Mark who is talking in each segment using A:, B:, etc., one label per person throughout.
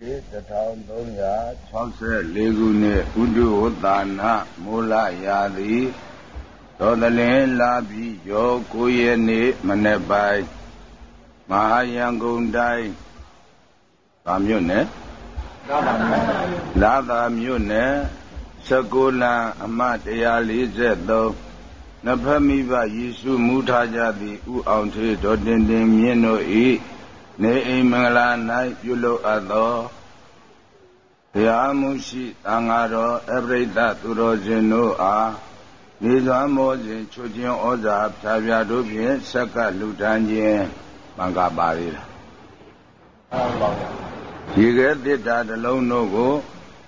A: 1364ခုနှစ်ဥဒုဝတ္တနာမိုးလရာသီသောတလင်းလာပြီးရော9ရက်နေ့မနေ့ပိုင်းမဟာယံကုန်တိုင်းဗာမြို့နယ်လာသာမြို့နယ်16လံအမတ်143နဖမိဘယေရှုမူထားကြသည့်ဥအောင်ထေဒေါ်တင်တင်မြင့်တို့၏ နေအိမ်မင်္ဂလာ၌ပြုလုပ်အပ်သောတရားမှုရှိသံဃာတော်အပရိဒသူတော်ရှင်တို့အားနေစွမ်းမောစဉ်ချွတ်ခြင်းဩဇာဖြာဖြာတို့ဖြင့်ဆက်ကလူတန်းခြင်းမင်္ဂပါရည်ဒီကဲတိတ္တာတလုံးတို့ကို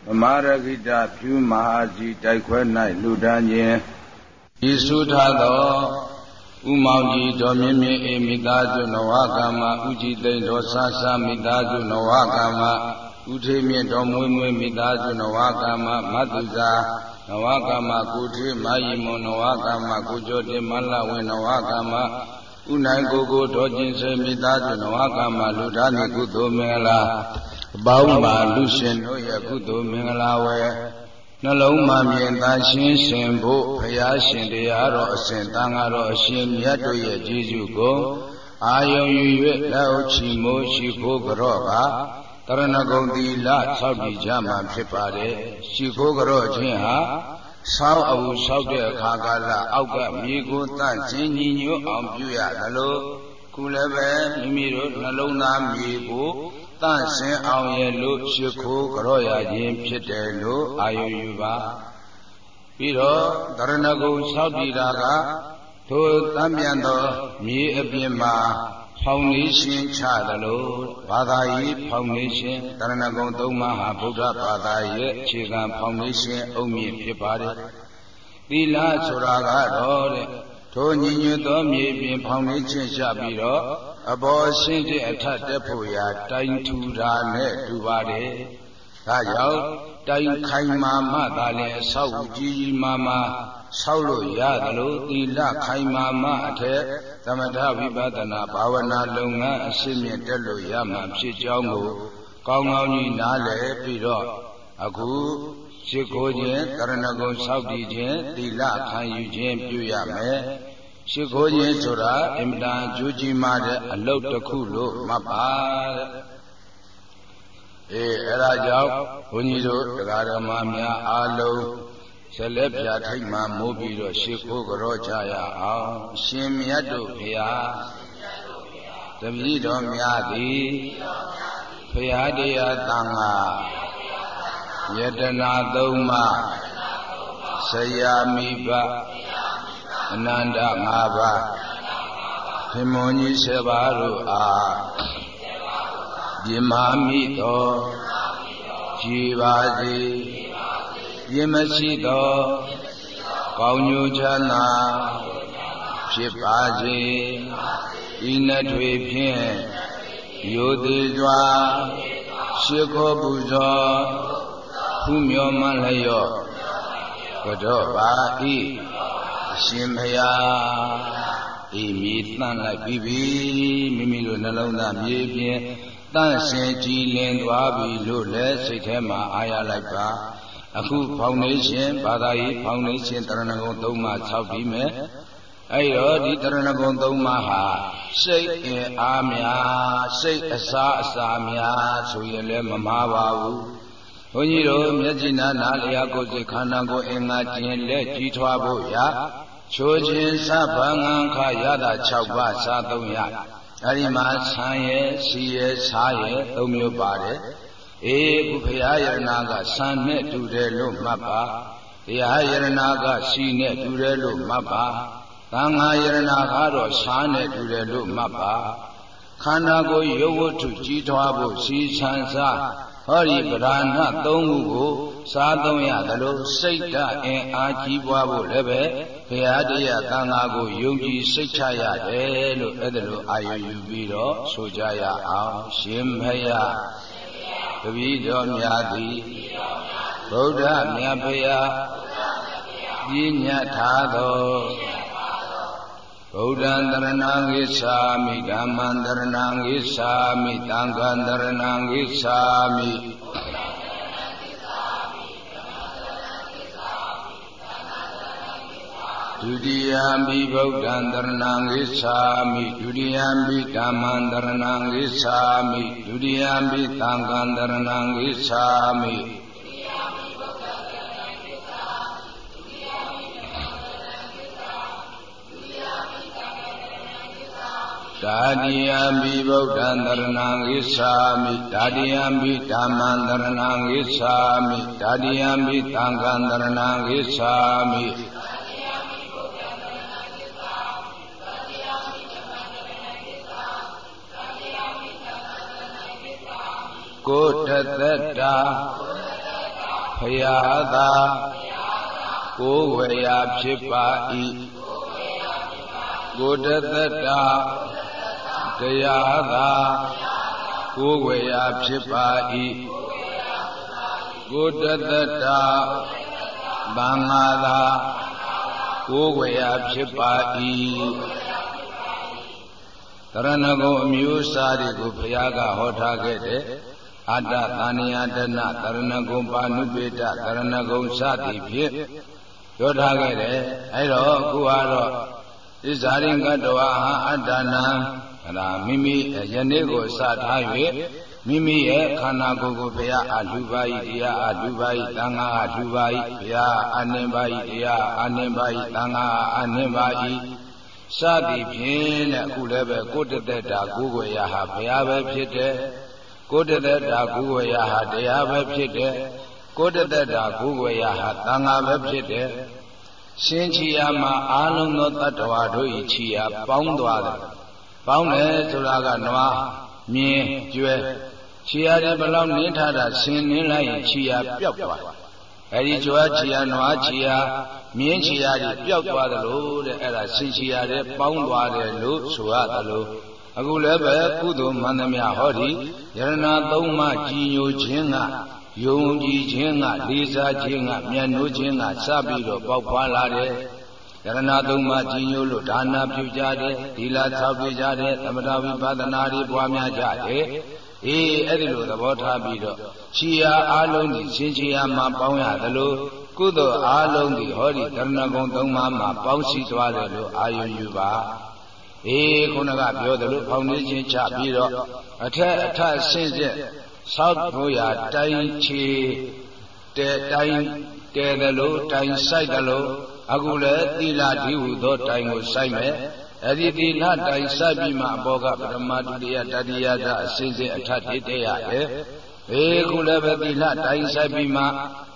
A: ဓမ္မရခိတဖြူမဟာစီတိုက်ခွဲ၌လူတန်းခြင်းဤစုထားသော ဥမောင်ကြီးတော်မြင့်မြင့်အေမိသားစုနဝကမ္မဥကြည်သိမ့်တော်ဆာဆာမိသားစုနဝကမ္မဥထေမြင့်တော်မွေးမွေးမိသားစုနဝကမ္မမတုဇာနဝကမ္မကုထေမာယိမွန်နဝကမ္မကုကျော်တင်မလဝင်းနဝကမ္မဥနိုင်ကိုကိုတော်ကျင်စေမိသားစုနဝကမ္မလူဒါနိကုသိုလ်မင်္ဂလာအပေါင်းပါလူရှင်တို့ရဲ့ကုသိုလ်မင်္ဂလာဝယ် နှလုံးမှမြင်သာရှင်းရှင်ဖို့ဘုရားရှင်တရားတော်အစဉ်တန်ဃာတော်အရှင်မြတ်တို့ရဲ့ကျေးဇူးကိုအာယုံယူ၍လက်ချီမိုးရှိဖို့ကြော့ကတရဏဂုံသီလဆောက်တည်ကြမှာဖြစ်ပါတယ်ရှိခိုးကြော့ခြင်းဟာဆောက်အဝဆောက်တဲ့အခါကာလအောက်ကမြေကိုတန့်ခြင်းညီညွတ်အောင်ပြုရတယ်လို့ခုလည်းပဲမိမိတို့နှလုံးသားမြေကို တန့်စင်အောင်ရဲ့လို့ရှိခိုးကြော့ရခြင်းဖြစ်တယ်လို့အာယုယူပါပြီးတော့တရဏဂုံဆောက်တည်တာကထိုတမ်းပြန်သောမြေအပြင်မှာဖောင်ဒေးရှင်းချသလိုဘာသာရေးဖောင်ဒေးရှင်းတရဏဂုံသုံးပါးဟာဗုဒ္ဓဘာသာရဲ့အခြေခံဖောင်ဒေးရှင်းအုံမြင့်ဖြစ်ပါတယ်။သီလဆိုတာကတော့တဲ့ထိုညီညွတ်သောမြေပြင်ဖောင်ဒေးရှင်းချပြီးတော့ အဘောရှင်းတဲ့အထက်တက်ဖို့ရာတိုင်ထူတာနဲ့တူပါတယ်။ဒါကြောင့်တိုင်ခိုင်မာမှသာလေအဆောက်ကြီးကြီးမာမာဆောက်လို့ရတယ်လို့သီလခိုင်မာမှအထက်သမထဝိပဿနာဘာဝနာလုပ်ငန်းအရှင်းမြင့်တက်လို့ရမှာဖြစ်ကြောင်းကိုကောင်းကောင်းကြီးနားလည်ပြီးတော့အခုရှိခိုးခြင်းတရဏဂုံဆောက်တည်ခြင်းသီလခံယူခြင်းပြုရမယ် ရှိခိုးခြင်းဆိုတာအင်မတန်ကြိုးကြီးမားတဲ့အလုပ်တစ်ခုလို့မှတ်ပါတဲ့အေးအဲ့ဒါကြောင့်ဘုန်းကြီးတို့တရားဓမ္မများအားလုံးဆက်လက်ပြထိတ်မှမိုးပြီးတော့ရှ िख ိုးကြောကြရအောင်ရှင်မြတ်တို့ဖျားတပည့်တော်များသည်ဖျားတရားတန်ခါယတနာသုံးပါးဆရာမိဘ အနန္တ၅ပါးသင်္မောကြီး7ပါးတို့အားပြမာမိတော်ကြည်ပါစေပြင်းမရှိသောကောင်းညိုချမ်းသာဖြစ်ပါစေဤနှစ်တွေဖြင့်ယိုသေးစွာရှိခိုးပူဇော်ဖူးမြော်မှလျော့ကြောပါဤအ ရှင်ဘုရားဤမြေတန့်လိုက်ပြီးပြီမိမိတို့နှလုံးသားမြေပြင်တန့်စင်ကြည်လင်သွားပြီလို့လည်းစိတ်ထဲမှာအာရလိုက်ပါအခုဖောင်ဒေးရှင်းဘာသာရေးဖောင်ဒေးရှင်းတရဏဂုံသုံးပါး၆ပြီးမယ်အဲ့တော့ဒီတရဏဂုံသုံးပါးဟာစိတ်အင်အားများစိတ်အစားအစာများဆိုရင်လည်းမမှားပါဘူး ဘုန်းကြီးတို့မျက်စိနာနာလျာကိုယ်စိတ်ခန္ဓာကိုယ်အင်္ဂါကျင်လက်ကြီးထွားဖို့ရာချိုးခြင်းစဗံငံခရတာ6ပါးစားသုံးရအဲ့ဒီမှာဆံရဲ့စီရဲ့စားရဲ့သုံးမျိုးပါတယ်အေးခုဘုရားယရနာကဆံနဲ့တူတယ်လို့မှတ်ပါတရားယရနာကစီနဲ့တူတယ်လို့မှတ်ပါသံဃာယရနာကတော့ရှားနဲ့တူတယ်လို့မှတ်ပါခန္ဓာကိုယ်ရုပ်ဝတ္ထုကြီးထွားဖို့စီဆန်းစား ဟောဒီပဓာနသုံးခုကိုစားသုံးရတယ်လို့စိတ်ဓာတ်အင်အားကြီးပွားဖို့လည်းပဲဘုရားတရားသံဃာကိုယုံကြည်စိတ်ချရတယ်လို့အဲ့ဒါလိုအာရုံယူပြီးတော့ဆိုကြရအောင်ရှင်ဘုရားတပည့်တော်များသည်ဗုဒ္ဓမြတ်ဖရာပြညတ်ထားသော ဗုဒ္ဓံတရဏံဂိသာမိဓမ္မံတရဏံဂိသာမိသံဃံတရဏံဂိသာမိဒုတိယံဘိဗုဒ္ဓံတရဏံဂိသာမိဒုတိယံဘိဓမ္မံတရဏံဂိသာမိဒုတိယံဘိသံဃံတရဏံဂိသာမိ တာတိယံဘိဗုဒ္ဓံတရဏံဂိသာမိတာတိယံဘိဓမ္မံတရဏံဂိသာမိတာတိယံဘိသံဃံတရဏံဂိသာမိကိုတသက်တာဖယားသာကိုဝေယဖြစ်ပါ၏ကိုတသက်တာ တရားသာကိုဝေယဖြစ်ပါ၏ကိုတသက်တာဗံဃာသာကိုဝေယဖြစ်ပါ၏တရဏဂုံအမျိုးအစားတွေကိုဘုရားကဟောထားခဲ့တဲ့အတ္တသန္နိယတနာတရဏဂုံပါဏုပေတတရဏဂုံစသည်ဖြင့်ပြောထားခဲ့တယ်အဲတော့အခုကတော့ဣဇာရိကတဝါဟာအတ္တနာ အဲ့ဒါမိမိယနေ့ကိုစထား၍မိမိရဲ့ခန္ဓာကိုယ်ကိုဘုရားအလှပါ၏တရားအလှပါ၏သံဃာအလှပါ၏ဘုရားအနှင်ပါ၏တရားအနှင်ပါ၏သံဃာအနှင်ပါ၏စသည်ဖြင့်တဲ့အခုလည်းပဲကိုတသက်တာကိုယ်ကိုရဟာဘုရားပဲဖြစ်တယ်ကိုတသက်တာကိုယ်ကိုရဟာတရားပဲဖြစ်တယ်ကိုတသက်တာကိုယ်ကိုရဟာသံဃာပဲဖြစ်တယ်ရှင်ချီယာမှာအာလုံးသောတ attva တို့၏ချီယာပေါင်းသွားတယ် ပေါင်းတယ်ဆိုတာကနွားမြင်းကျွဲခြေရာတွေဘလောက်နင်းထားတာဆင်းနင်းလိုက်ရင်ခြေရာပျောက်သွားအဲဒီကျွဲခြေရာနွားခြေရာမြင်းခြေရာတွေပျောက်သွားတယ်လို့တဲ့အဲ့ဒါဆင်ခြေရာတွေပေါင်းသွားတယ်လို့ဆိုရတယ်လို့အခုလည်းပဲကုသိုလ်မှန်သမျှဟောဒီယရဏသုံးပါးကြည်ညိုခြင်းကယုံကြည်ခြင်းကလေးစားခြင်းကမြတ်နိုးခြင်းကစပြီးတော့ပေါက်ဖွာလာတယ် ယရဏသုံးပါးကြီးညို့လို့ဒါနာပြုကြတယ်သီလဆောက်တည်ကြတယ်သမထဝိပဿနာတွေပွားများကြတယ်အေးအဲ့ဒီလိုသဘောထားပြီးတော့ခြီယာအားလုံးဒီရှင်ခြီယာမှာပေါင်းရသလိုကုသိုလ်အားလုံးဒီဟောဒီတရဏဂုံသုံးပါးမှာပေါင်းစည်းသွားတယ်လို့အာရုံယူပါအေးခုနကပြောသလိုဖောင်နေခြင်းချပြီးတော့အထက်အထက်ဆင့်ဆက်သောက်ဖို့ရာတိုင်းချီတဲတိုင်းတဲတယ်လို့တိုင်းဆိုင်တယ်လို့ အခုလည်းသီလဒီဟုသောတိုင်ကိုစိုက်မယ်အဲ့ဒီသီလတိုင်စိုက်ပြီးမှအဘောကပရမဒုတိယတတိယသအစဉ်စဉ်အထက်တည်တဲ့ရတယ်ဘေခုလည်းပဲသီလတိုင်စိုက်ပြီးမှ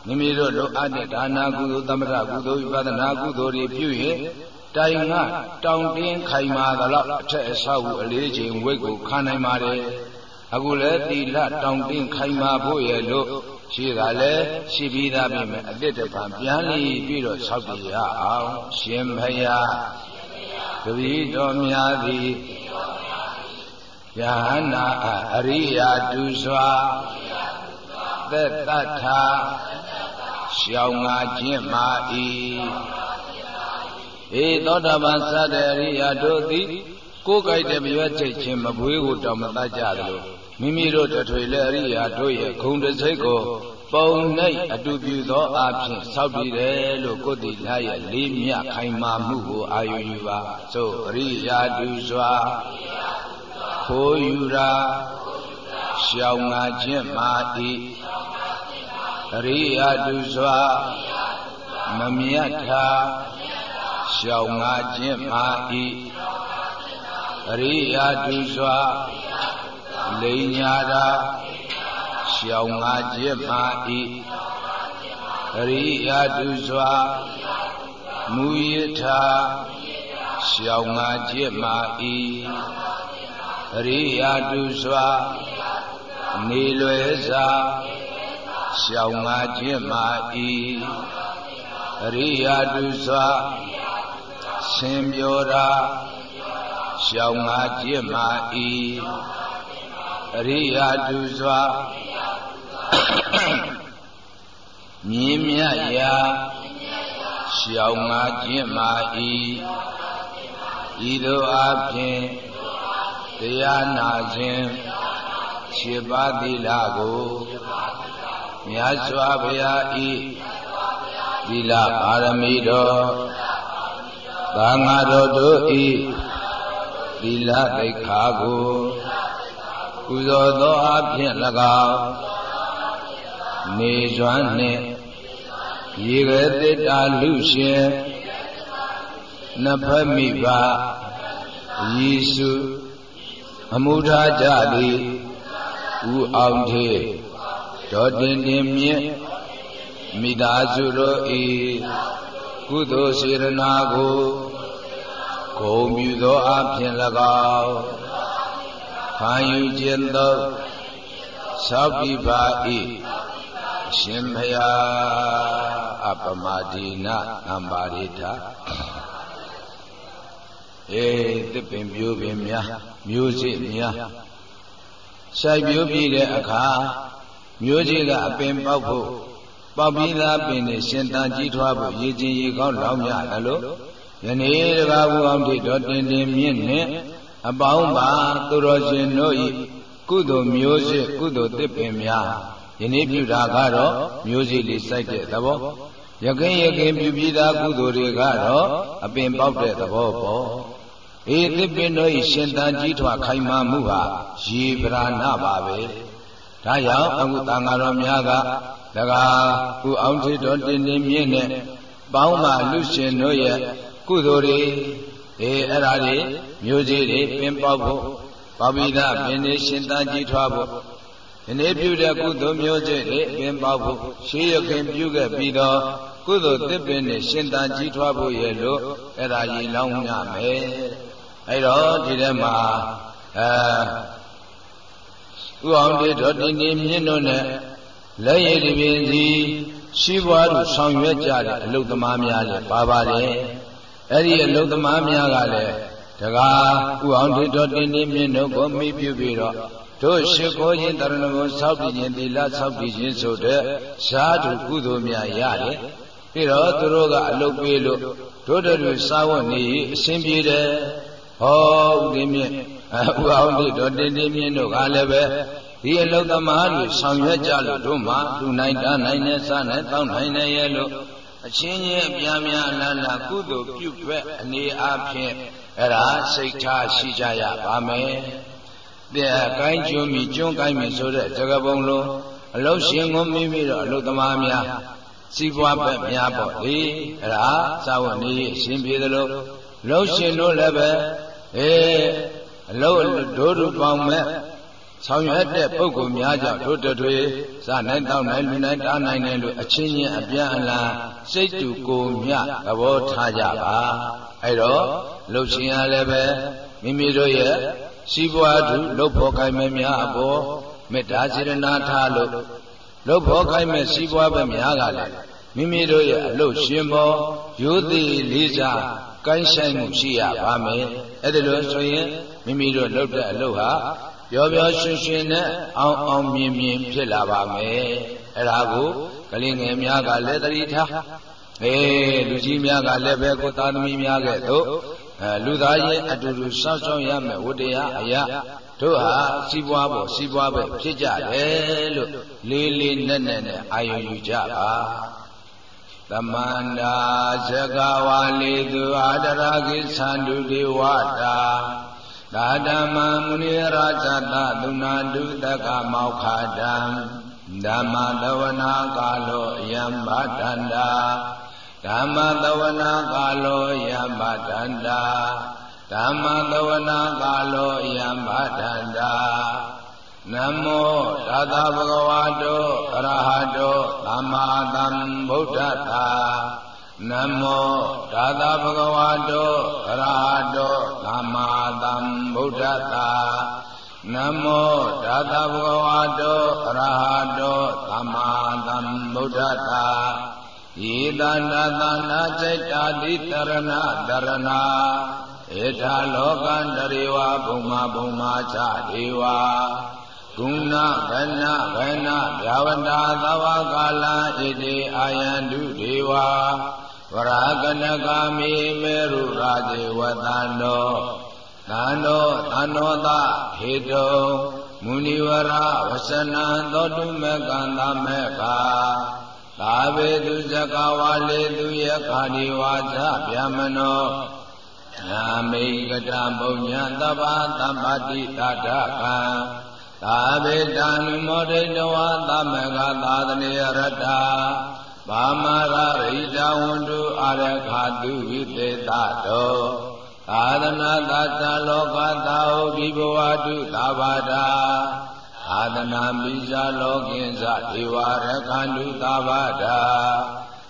A: မိမိတို့လိုအပ်တဲ့ဒါနာကုသိုလ်သမထကုသိုလ်ဝိပဿနာကုသိုလ်တွေပြုရင်တိုင်ကတောင်တင်းခိုင်မာသလောက်အထက်အဆောက်အအလေးချိန်ဝိတ်ကိုခံနိုင်ပါတယ်အခုလည်းသီလတောင်တင်းခိုင်မာဖို့ရဲ့လို့ ရှိတာလည်းရှိပြီးသားပြီမဲ့အစ်တပံပြန်လီပြီးတော့ဆောက်တည်ရအောင်ရှင်ဖယားတပည့်တော်များသည်ယဟနာအရိယာတုစွာသက်တ္ထာရှောင်းငါခြင်းမာ၏ဧသောတာပန်စတဲ့အရိယာတို့သည်ကိုယ်ကြိုက်တဲ့မရွက်ချိတ်ခြင်းမပွေးကိုတောင်မတတ်ကြသလို မိမိတို့တထွေလည်းအရိယာတို့ရဲ့ဂုံတစိတ်ကိုပုံ၌အတူပြုသောအဖြစ်ဆောက်တည်တယ်လို့ကိုယ်တည်လာရဲ့လေးမြခိုင်မာမှုကိုအာရုံယူပါသို့အရိယာတုစွာခိုးယူရာရှောင်ငါခြင်းမာ၏အရိယာတုစွာမမြတ်ထာရှောင်ငါခြင်းမာ၏အရိယာတုစွာ လိန်ညာတာရှောင်ငါခြင်းမာဤအရိယာတုစွာမူယထာရှောင်ငါခြင်းမာဤအရိယာတုစွာနေလွယ်စာရှောင်ငါခြင်းမာဤအရိယာတုစွာရှင်ပြောတာရှောင်ငါခြင်းမာဤ အရိယာတုစွာမြင်းမြတ်ရာရှောင်ငါခြင်းမာ၏ဤသို့အပြင်တရားနာခြင်းခြေပါသီလကိုမြတ်စွာဘုရားဤသီလပါရမီတော်သာငါတော်တို့ဤသီလသိက္ခာကို ပူဇော်သောအဖြစ်၎င်းနေစွမ်းနှင့်ရေကတိတ္တာလူရှင်နဖမိဘယေရှုအမှုထားကြသည်ဥအောင်ထေဒေါ်တင်တင်မြင့်မိသားစုတို့ဤကုသိုလ်စေရနာကိုဂုံပြုသောအဖြစ်၎င်း ခံယူခြင်းသောသောပိပါဤရှင်ဘုရားအပမဒီနာအမ္ပါရိထအေးသစ်ပင်ပြိုးပင်များမျိုးစေ့များစိုက်ပြိုးပြီးတဲ့အခါမျိုးစေ့ကအပင်ပေါက်ဖို့ပေါက်ပြီးသားပင်နဲ့ရှင်တန်ကြီးထွားဖို့ရည်ချင်းရေကောင်းလောင်းမြတယ်လို့ယနေ့တကားဘူးအောင်တိတော်တင်တင်မြင့်နဲ့ အပေါင်းပါသူတော်ရှင်တို့ဤကုသိုလ်မျိုးစေ့ကုသိုလ်သစ်ပင်များယနေ့ပြုတာကတော့မျိုးစေ့လေးစိုက်တဲ့သဘောယခင်ယခင်ပြုပြီးသားကုသိုလ်တွေကတော့အပင်ပေါက်တဲ့သဘောပေါ့အေသစ်ပင်တို့ဤရှင်တန်ကြီးထွားခိုင်မာမှုဟာရေပရာဏပါပဲဒါကြောင့်အခုတန်ဃာတော်များကတကားကုအောင်ထေတော်တင်တင်မြင့်နဲ့ပေါင်းပါလူရှင်တို့ရဲ့ကုသိုလ်တွေ အေအဲ့ဒါတွေမျိုးစေ့တွေပင်ပေါက်ဖို့ပေါပိဒပင်နေရှင်တန်ကြီးထွားဖို့ဒီနေ့ပြုတဲ့ကုသိုလ်မျိုးစေ့တွေပင်ပေါက်ဖို့ရှေးရခင်ပြုခဲ့ပြီးတော့ကုသိုလ်သစ်ပင်နဲ့ရှင်တန်ကြီးထွားဖို့ရဲ့လို့အဲ့ဒါရည်လောင်းရမယ်အဲ့တော့ဒီထဲမှာအဲဥအောင်တေတော်တင်နေမြင့်တို့နဲ့လက်ရည်တပင်စီရှိပွားသူဆောင်ရွက်ကြတဲ့အလုသမားများလည်းပါပါတယ် အဲ့ဒီအလုသမားများကလည်းတကားဥအောင်တေတော်တင်နေမြင့်တို့ကိုမိပြုပြီးတော့တို့ရှိခိုးခြင်းတရဏဂုံဆောက်တည်ခြင်းသီလဆောက်တည်ခြင်းဆိုတဲ့ရှားသူကုသိုလ်များရတယ်ပြီးတော့သူတို့ကအလုတ်ပေးလို့တို့တို့စာဝတ်နေအစဉ်ပြေတယ်ဟောဥဒိမြင့်ဥအောင်တိတော်တင်းတင်းမြင့်တို့ကလည်းပဲဒီအလုသမားတွေဆောင်ရွက်ကြလို့တို့မှလူနိုင်တာနိုင်နဲ့စနဲ့တောင်းနိုင်နဲ့ရဲ့လို့ အချင်းချင်းအပြားများလာလာကုသိုလ်ပြုွက်အနေအားဖြင့်အဲ့ဒါစိတ်ထားရှိကြရပါမယ်တဲ့ကိုင်းကျွန်းမီကျွန်းကိုင်းမီဆိုတဲ့ဇဂပုံလုံးအလုရှင်ကိုမိမိတော့အလုသမားများစီးပွားပဲများပေါ့လေအဲ့ဒါသာဝနေအရှင်ပြေသလိုလှုပ်ရှင်တို့လည်းပဲအေးအလုံးဒိုးဒူပေါင်းမဲ့ ဆောင်ရွက်တဲ့ပုဂ္ဂိုလ်များကြောင့်တို့တွေစနိုင်တောင်းနိုင်လူနိုင်တားနိုင်တယ်လို့အချင်းချင်းအပြန်အလှန်စိတ်တူကိုမြသဘောထားကြပါအဲ့တော့လှုပ်ရှင်ရလည်းပဲမိမိတို့ရဲ့စီးပွားသူလှုပ်ဖို့ခိုင်းမဲ့များအပေါ်မေတ္တာစေရနာထားလို့လှုပ်ဖို့ခိုင်းမဲ့စီးပွားပဲများကလည်းမိမိတို့ရဲ့အလုရှင်ပေါ်ရိုးသေးလေးစားကိုင်းဆိုင်မှုရှိရပါမယ်အဲ့ဒါလို့ဆိုရင်မိမိတို့လုပ်တဲ့အလုပ်ဟာ ပျော်ပျော်ရွှင်ရွှင်နဲ့အောင်အောင်မြင်မြင်ဖြစ်လာပါမယ်အဲ့ဒါကိုကလေးငယ်များကလည်းသတိထားအေးလူကြီးများကလည်းပဲကိုသားသမီးများကဲ့သို့အဲလူသားရဲ့အတူတူစောင့်ရှောက်ရမယ်ဝတ္တရားအရာတို့ဟာစီးပွားပေါ်စီးပွားပဲဖြစ်ကြတယ်လို့လေးလေးနက်နက်နဲ့အာယုံယူကြပါသမန္တာဇဂဝါလေသူအာဒရာကိသန္တုဒေဝတာ သာဓမ္မမုနိရာဇတသုနာတုတကမောက္ခတံဓမ္မတဝနာကာလောယံဗဒန္တာဓမ္မတဝနာကာလောယံဗဒန္တာဓမ္မတဝနာကာလောယံဗဒန္တာနမောသာသဗ္ဗဝါတောအရဟတောသမ္မာသမ္ဗုဒ္ဓတာ နမောသာသဗ္ဗဝါတောအရဟတောသမ္မာသမ္ဗုဒ္ဓတာနမောသာသဗ္ဗဝါတောအရဟတောသမ္မာသမ္ဗုဒ္ဓတာယေတနာသနာစိတ်တာတိတရဏတရဏဧထာလောကန္တရေဝဘုံမဘုံမာချဒေဝဂုဏဗနဗနဗျာဝတာသဝကာလဣတိအာယန္တုဒေဝဝ ရာကနကမိမေရုရာဇေဝတန္တောသန္တောသန္တောသဟေတုမုနိဝရဝဆနံသောတုမကံသမကသာဝေတုဇကဝါလေသူယခာဒီဝါဇဗျမနောနာမိကတပုညသဗ္ဗသမ္ပတိတာထကံသာဝေတံမောဒိတဝသမကသာသနေရတ္တာ ဘာမရရိတဝန္တုအာရခာတုဝိသေတတောသာသနာသသလောကသာဟုဘိဘဝတုသာဘာတာသာသနာမိဇာလောကင်းဇဒေဝရခန္တုသာဘာတာ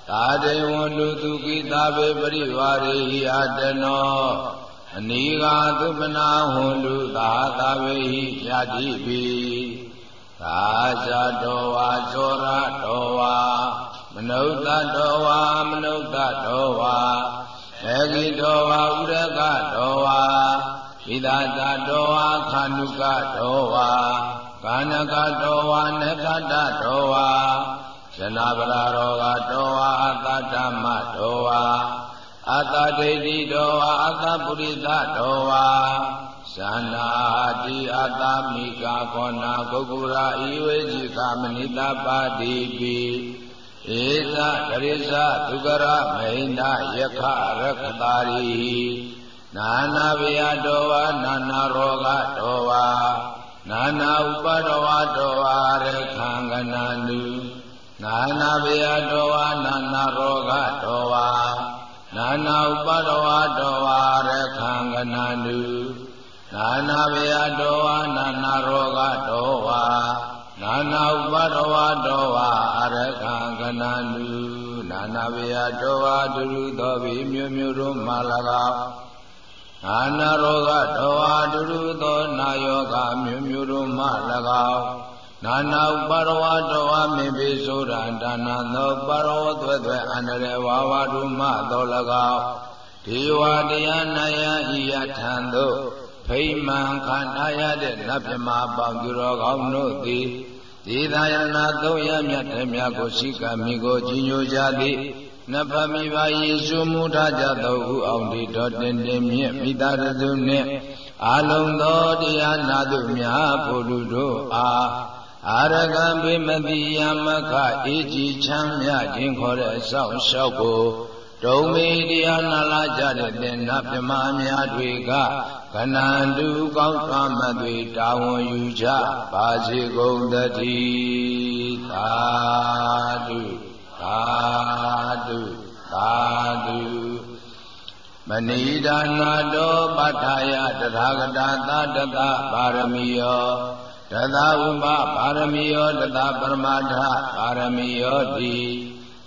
A: သာဒေဝန္တုသူကိသာဘေပရိဝါရေဟိအတနောအနိဃာသုပနာဟွန်တုသာသာဝေဟိယတိပိသာဇတောဝါသောရတောဝါ မနုဿတောဝါမနုဿတောဝါေဂိတောဝါဥရကတောဝါဝိဒသတောဝါခန္ဓုကတောဝါကာနကတောဝါနကတတောဝါဇနဗလာရောဂတောဝါအတ္တဓမ္မတောဝါအတ္တဒိဋ္ဌိတောဝါအတ္တပုရိသတောဝါသန္နာတိအတ္တမိကာခောနာဂုဂုရာဤဝေဇိကမနိတပါတိပိ ဧသတရိသဒုက္ကရမိန္ဒယခရခတာရိနာနာဗျာတောဝါနာနာရောဂတောဝါနာနာဥပါဒဝါတောဝါရခံကနာနုနာနာဗျာတောဝါနာနာရောဂတောဝါနာနာဥပါဒဝါတောဝါရခံကနာနုနာနာဗျာတောဝါနာနာရောဂတောဝါနာနာဥပါဒဝါတောဝါအရခံက နာနုနာနာဝေယတောဝါဒုရုသောဘိမြို့မြို့တို့မှ၎င်းနာနာရောဂတောဝါဒုရုသောနာယောဂမြို့မြို့တို့မှ၎င်းနာနာဥပါဒဝါတောဝါမေပိဆိုရဒါနာသောပါရဝသွဲသွဲအန္တရဝါဝါတို့မှသော၎င်းဒေဝတရားနာယဤယထံသို့ဖိမှန်ခန္ဓာရတဲ့နတ်မြမပေါင်းသူတော်ကောင်းတို့သည် ဒီသာယနာသုံးရမြတ်တဲ့မြတ်ကိုရှိကမိကိုကြီးညိုကြသည်နဖမိပါယေရှုမူထကြသောဥအောင်ဒီတော်တင်တင်မြင့်မိသားစုနှင့်အာလုံသောတရားနာသူများဘုလူတို့အားအာရကံပိမတိယမခအေးကြီးချမ်းမြခြင်းခေါ်တဲ့အဆောင်လျှောက်ကိုဒုံမေတရားနာလာကြတဲ့သင်္နပြမများတွေက ကဏန္တုကောင်းစွာမသွေတာဝန်ယူကြပါစေကုန်တည်းသာဓုသာဓုသာဓုမဏိဒါနာတောပဋ္ဌာယတထာဂတာသတတပါရမီယောတသဥပပါရမီယောတသပရမထပါရမီယောတိ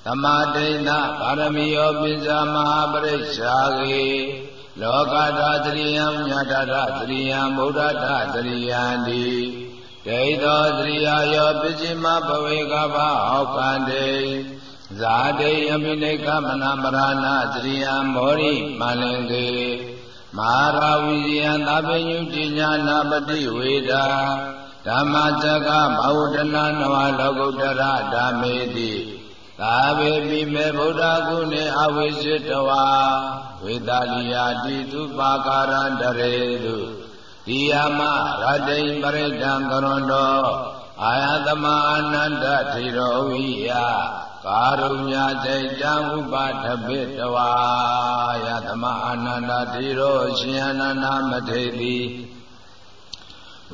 A: သမာဒိဏပါရမီယောပိဇာမဟာပရိစ္ဆာကေ လောကတာသရိယံမြတ်တာသရိယံဗုဒ္ဓတာသရိယံတိဒိဋ္ဌောသရိယာယောပစ္စည်းမဘဝေကဘာဟောကံတေဇာတိအမိနိကမနမရဏသရိယံမောရိမလင်ကေမဟာရာဝိဇယံသဗ္ဗညုတိညာနာပတိဝေဒာဓမ္မစကမဝဒနာနဝလောကုတ္တရဓမ္မေတိ သာဝေပိမေဗုဒ္ဓဂုဏေအဝိစိတဝါဝေတာလိယာတိသူပါကာရန္တရေတုဒီယမရတိပရိဒံကရွန်တောအာယသမအာနန္ဒထေရောဝိယကာရုညစိတ်တံဥပါထပိတဝါယသမအာနန္ဒထေရောရှင်အနန္ဒမထေတိ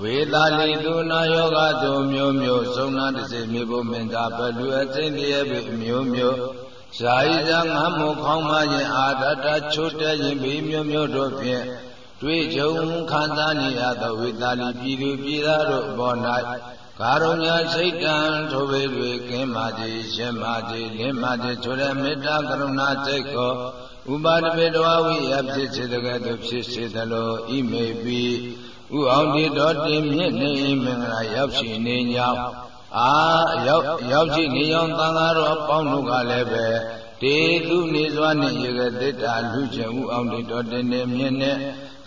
A: ဝေသာလီသူနာယောဂသူမျိုးမျိုးသုံးနာတစေမြေဖို့မင်္ဂဘလူအသိတည်းပဲမျိုးမျိုးဇာယိဇငါမောခေါင်းမခြင်းအာတတချို့တဲ့ခြင်းဘီမျိုးမျိုးတို့ဖြင့်တွေ့ကြုံခံစားနေရသောဝေသာလီပြည်သူပြည်သားတို့ဘော၌ကာရုဏာစိတ်တံထိုဘေတွေကင်းပါသည်ရှင်ပါသည်လင်းပါသည်ဆိုတဲ့မေတ္တာကရုဏာစိတ်ကိုဥပါဒပေတော်ဝိယဖြစ်စေတကဲ့သို့ဖြစ်စေသလိုဣမေပိ ဥအောင်ဒီတော်တင်မြင့်နေမင်္ဂလာရောက်ရှိနေညောင်းအာရောက်ရောက်ရှိနေရောသံဃာတော်ပေါင်းတို့ကလည်းပဲတေသူနေစွာနှင့်ရေကသစ္တာလူကျင်ဥအောင်ဒီတော်တင်နေမြင့်နဲ့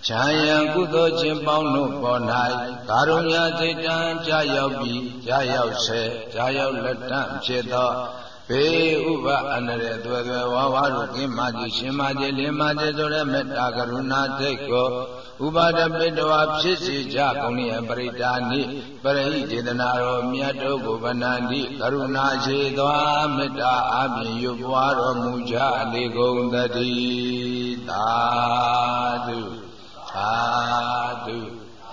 A: ခြံရန်ကုသိုလ်ခြင်းပေါင်းတို့ပေါ်၌ကာရုဏာစိတ်တံကြာရောက်ပြီးကြာရောက်ဆဲကြာရောက်လက်တံဖြစ်သောဘေးဥပအန္တရာယ်သွယ်သွယ်ဝါဝါတို့ကင်းမာကြီးရှင်မာကြီးလင်းမာကြီးဆိုတဲ့မေတ္တာကရုဏာစိတ်ကို ဥပါဒပိတဝါဖြစ်စီကြကုန်၏ပရိဒါနိပရိဒေသနာတော်မြတ်တို့ကိုဗနန္တိကရုဏာရှိသောမေတ္တာအပြင်ယူပွားတော်မူကြလေကုန်တည်းသာဓုသာဓု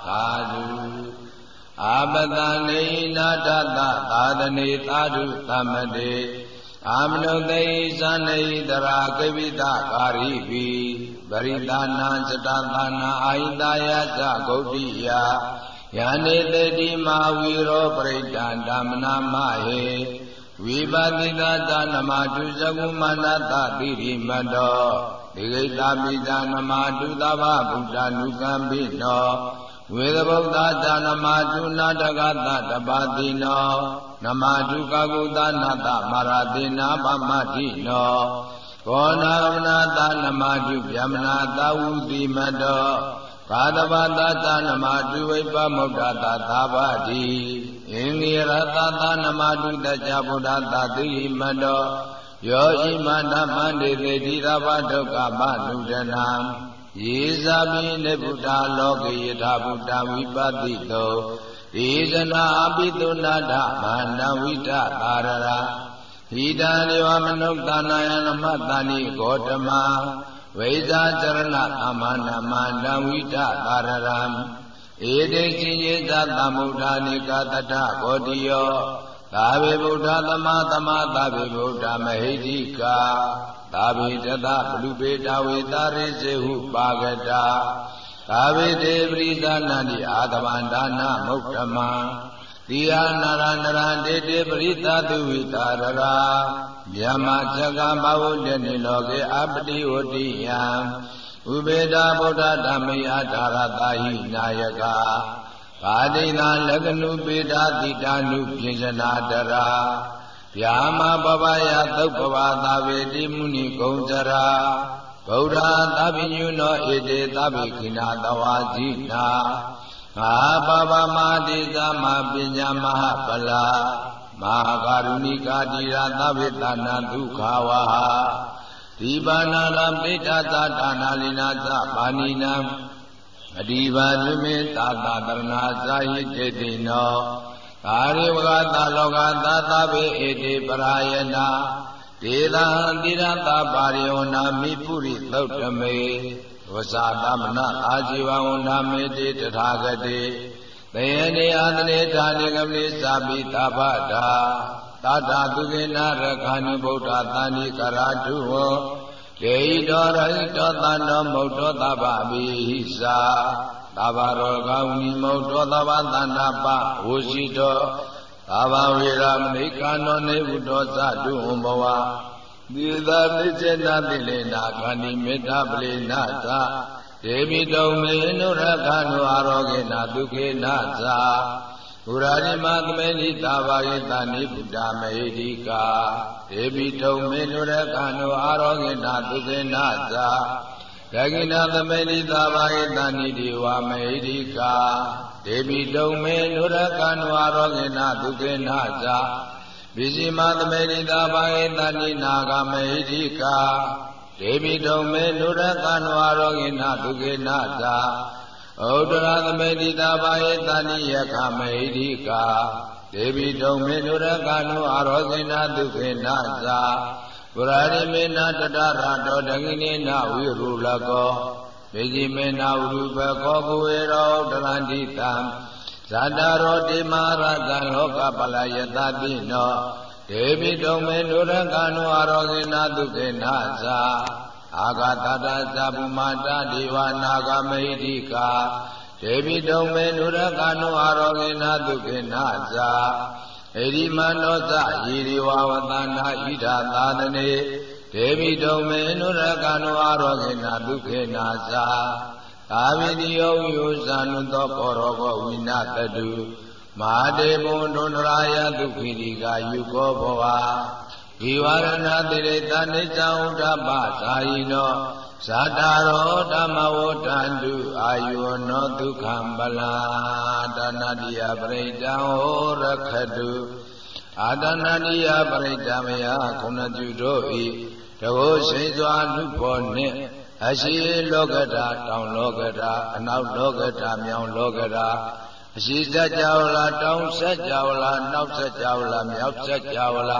A: သာဓုအာပတနေနာတတသာသနေသာဓုသမတေ အာမနုသိဇာနေတရာကိဝိတကာရိပိပရိဒါနာစတသနာအာယတယသဂௌတိယယာနေတတိမာဝီရောပရိဒန္ဓမနာမဟေဝိပါတိတသနမတုဇဂုမန္တတိရိမတောဒီဂိတာပိဇာနမတုသဗ္ဗဗုဒ္ဓ ानु ကံပိနော ဝေသဗုဒ္ဓဇာနမတုနာတကတတပါတိနောနမတုကကုသနာတမရတိနာပမတိနောဘောနာမနာတနမတုဗျမနာတဝုတိမတောကာသဘာတသနမတုဝိပမုဒ္ဒတာသာဘာတိအင်္ဂိရတသနမတုတကြဗုဒ္ဓတာတိမတောယောဣမန္တမန္တေတိတိရဘဒုက္ခမနုဒနာ ယေဇာပိနေဗုဒ္ဓလောကေယထာဗုဒ္ဓဝိပတိတောဒေဇနာအပိသုနာဒမာနဝိတသာရရာဟိတံဒေဝမနုဿာနာယနမတဏိဂေါတမဝိဇာចရဏသမဏမာနဝိတသာရရာဧတေချင်းယေသသမုဒ္ဓာနိကတတဂောတိယောသာဝေဗုဒ္ဓသမသမသာဝေဗုဒ္ဓမဟိတိကာသာဝေတသဘလူပေတဝေတာရိစေဟုပါကတာသာဝေတေပရိသနာတိအာသဗန္ဒနာမုဒ္ဓမံတိယနာရန္တရတေတေပရိသတုဝိတာရရာမြမချက်ကမဝုတ္တနိလောကေအပတိဝတိယံဥပေဒဗုဒ္ဓဓမ္မိအထာရတာဟိနာယကပါဒိနာလကနုပေတာတိတာနုပြေဇနာတရာ ဗျာမပပယသုတ်ပဝသာဝေတိမုနိကုံစရာဗုဒ္ဓသဗ္ဗညုနောဣတိသဗ္ဗခိနာတဝါဇိနာငါပပမတိသမပညာမဟာပလာမဟာကာရုဏိကာတိရသဗ္ဗတနာဒုက္ခဝါဒီပါဏာရပိဋ္ဌသတာနာလိနာသပါဏိနံအဒီပါညမေသာသာတရဏဇာယိတေတိနော ကာရိဝကသလောကသသဗေဣတိပရာယနာဒေသံတိရတပါရိဝနာမိပုရိသုတ်တမေဝဇာတမနအာဇီဝဝနာမေတိတထာဂတိသေယနေအာတနေဌာနေကမိသာပိသဗ္ဗတာသတ္တသူကေနရခာနုဗုဒ္ဓသန္တိကရာတုဝောဒေဟိတောရဟိတောသန္တောမုတ်တောသဗ္ဗပိဟိသာ သဗ္ဗရောဂဝိမုတ်တောသဗ္ဗသန္တာပဝုရှိတောသဗ္ဗဝေရမဏိကာနောနေဝုတောသတုဝဘဝသေသာပိစေနာတိလေနာခန္ဒီမေတ္တာပလိနာသာဒေဝိတုံမေနုရခန္ဓာအာရောဂေနာဒုခေနာသာဘုရားရိမသမေလိတာဘာယတနိဗုဒ္ဓမေဟိကာဒေဝိတုံမေနုရခန္ဓာအာရောဂေနာဒုခေနာသာ ဒဂိနာသမေလိသာဘာယတနိဒီဝမေဟိကာဒေဝိတုံမေနုရခန္ဓာအာရောဂေနာဒုခေနာသာဝိစီမသမေရိတာဘာယတနိနာဂမေဟိကာဒေဝိတုံမေနုရကနဝရောဂိနာဒုကေနာသာဩဒရသမေတိတာဘာယတနိယခမေဟိကာဒေဝိတုံမေနုရကနဝရောဂိနာဒုကေနာသာ ဝရရိမေနတတရတောတဂိနေနဝိရုလကောမေဇိမေနဝရုပကောဘဝေရောတရန္တိတံဇာတာရောတိမာရတံလောကပလယတတိနောဒေဝိတုံမေနုရကနုအာရောဂေနာဒုကေနာဇာအာဂတတသဗ္ဗမတဒေဝနာဂမေတိကာဒေဝိတုံမေနုရကနုအာရောဂေနာဒုကေနာဇာ ဣရိမနောသယီရိဝဝသနာဣဒာသာသနေဒေဝိတုံမေနုရကနုအာရောဂေနာဒုခေနာဇာသာဝိတိယောယုဇာနုသောပောရောဘောဝိနာတတုမဟာတေဘုံဒုန္ဒရာယဒုခိတိကာယုကောဘောဝါဒီဝရဏတိရိတနိစ္စဥဒ္ဓပသာယိနော ဇာတာရောဓမ္မဝဋ္ဌန္တုအာယောနောဒုက္ခံပလာဒါနတိယပရိတံဟောရခတု အာတနာတိယပရိတမယခုနတုတို့ဤတကုရှိစွာလူဖို့နှင့်အရှိလောကတာတောင်လောကတာအနောက်လောကတာမြောင်လောကတာအရှိစัจ java လာတောင်စัจ java လာနောက်စัจ java လာမြောက်စัจ java လာ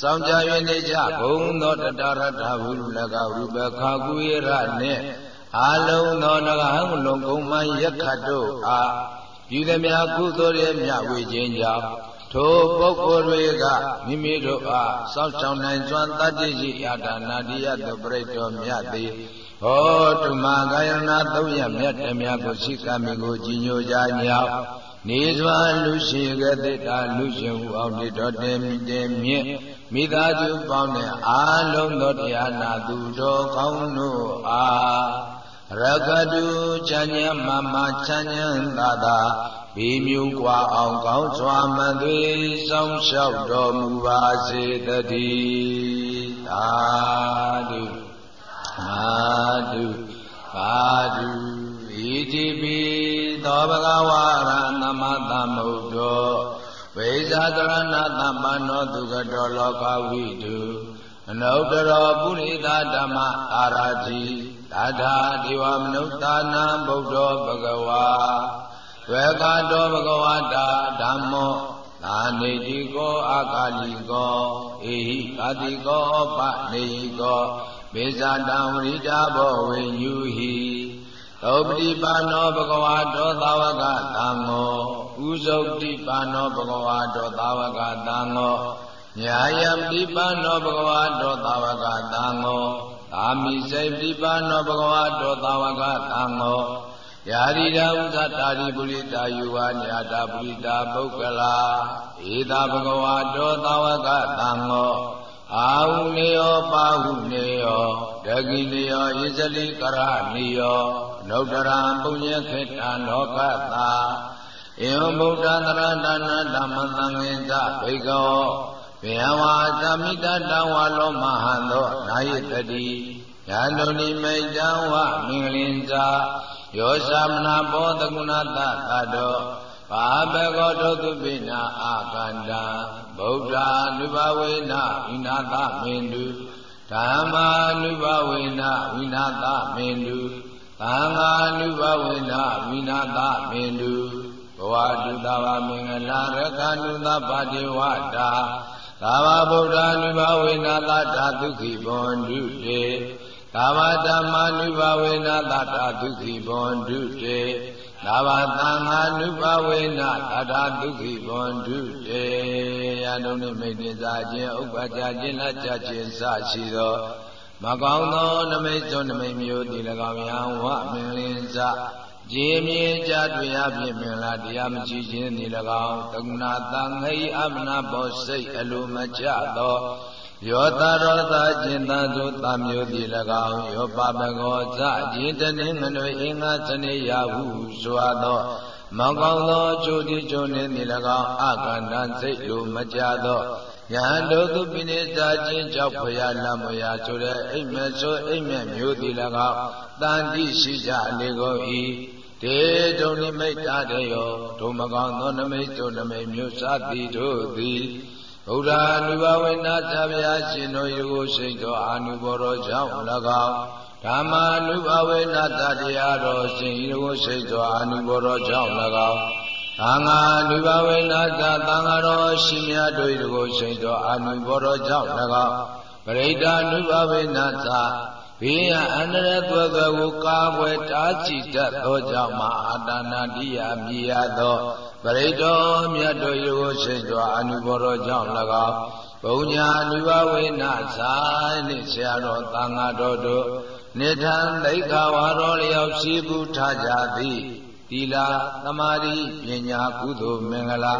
A: စောင့်ကြ၍နေကြဘုံသောတတရထဝုလကရူပခာကုရနှင့်အာလုံးသောနဂဟံလုံကုံမှယက္ခတို့အားပြုသည်များကုသိုလ်ရဲ့မြဝေခြင်းကြောင့်ထိုပုဂ္ဂိုလ်တွေကမိမိတို့အားစောင့်ရှောက်နိုင်စွမ်းတတ္တိရှိအာဒါနာတိယတုပရိတ္တောမြတ်သည်ဟောဓမ္မကာယနာသုံးရမြတ်တမြတ်ကိုရှိကမိကိုကြီးညိုကြညောင်း နေစွာလူရှိကတိတာလူရှိဟုအောင်နေတော်တယ်မြင့်တယ်မြင့်မိသားစုပေါင်းတဲ့အာလုံးသောတရားနာသူတော်ကောင်းတို့အားရကတုချမ်းညမမချမ်းညသာသာဘေးမျိုးကွာအောင်ကောင်းစွာမသွေစောင့်ရှောက်တော်မူပါစေတည်းသာဓုသာဓုသာဓုဣတိပိ သောဘဂဝါရသမသမုဒ္ဒောဝိဇာတရဏသမ္ပန္နောသူကတော်လောကဝိတုအနုတ္တရောပုရိသဓမ္မအာရတိသာထာဒေဝမနုဿာနံဗုဒ္ဓောဘဂဝါဝေကတောဘဂဝတာဓမ္မောသာနေတိကောအာကာလိကောဧဟိကာတိကောပနေကောမေဇာတံဝရိတာဘောဝိညူဟိ သောပတိပါဏောဘဂဝါတောသာဝကသံဃောဥဇုတ်တိပါဏောဘဂဝါတောသာဝကသံဃောညာယံပိပါဏောဘဂဝါတောသာဝကသံဃောသာမိစေပိပါဏောဘဂဝါတောသာဝကသံဃောယာရိဒဥသတာရိပုရိတာယုဝညာတာပုရိတာပုဂ္ဂလာဧတာဘဂဝါတောသာဝကသံဃော အာဟုနေယောပါဟုနေယောဒဂိနေယောဣဇလိကရနေယောနုဒ္ဒရာပုညခေတ္တလောကတာဧဝံဗုဒ္ဓသရဏနာဓမ္မသံဃေသဘိကောဘေဟဝါသမိတတဝါလောမဟံသောနာယတတိယာလုနိမိတံဝမင်္ဂလင်္ဇာယောသမနာဘောတကုဏတသတ္တော ဘာဘဂောတုတုပိနာအာကန္တံဗုဒ္ဓ ानु ဘဝေနဝိနာသမင်တုဓမ္မာ ानु ဘဝေနဝိနာသမင်တုသံဃာ ानु ဘဝေနဝိနာသမင်တုဘဝတုတဝမင်္ဂလာရက ानु သဗ္ဗတိဝတာသာဝဗုဒ္ဓ ानु ဘဝေနသတ္တဒုက္ခိဘောန္တုတေသာဝဓမ္မာ ानु ဘဝေနသတ္တဒုက္ခိဘောန္တုတေ သာဝသံဃာနုပဝေနတထာဒုက္ခိဘွန်တုတေယတုန်နိမိတ်တင်စားခြင်းဥပ္ပကြခြင်းလက်ကြခြင်းစရှိသောမကောင်းသောနမိတ်စွန်နမိတ်မျိုးတိ၎င်းယံဝမင်္ဂလင်းစကြည်မြင်ကြတွေ့အဖြစ်မင်္ဂလာတရားမရှိခြင်းတိ၎င်းတကုဏသံဃိအမနာဘောစိတ်အလိုမကျသော ယောတာရောသာကျင်သာသူသမျိုးတိ၎င်းယောပပကောဇကျင်တနေမနွေအင်္ဂါစနေယဟုဆိုသောမကောင်းသောကျိုးတိကျိုးနှင့်တိ၎င်းအကန္တစိတ်လိုမကြသောယဟန်တို့သူပိနိစာချင်းကြောက်ဖရာလမယာဆိုတဲ့အိမ်မဆိုအိမ်မြမျိုးတိ၎င်းတန်တိရှိကြလေကုန်၏တေတုန်နိမိတ်တာတေယောဒုမကောင်းသောနမိတ်တို့နမိတ်မျိုးစသည်တို့သည် ဗုဒ္ဓ ानु ဘဝေနသဗျာရှင်တို့ယကိုရှိသောအာနုဘောတော်ကြောင့်၎င်းဓမ္မာနုဘဝေနသတရားတော်ရှင်ယကိုရှိသောအာနုဘောတော်ကြောင့်၎င်းသံဃာနုဘဝေနသသံဃာတော်ရှင်များတို့ယကိုရှိသောအာနုဘောတော်ကြောင့်၎င်းပရိဒာနုဘဝေနသဘေးရအန္တရသွဲကိုကာကွယ်တားချီတတ်သောကြောင့်မအာတနာတိယမြည်ရသော ပရိတောမြတ်တို့ယကိုရှိစွာအနုဘောတော်ကြောင့်၎င်းဘုံညာအနုဘဝေနသာနှင့်ဆရာတော်သံဃာတော်တို့နိထံသိက္ခာဝါတော်လျောက်ရှိဘူးထားကြသည်သီလသမာဓိပညာကုသိုလ်မင်္ဂလာ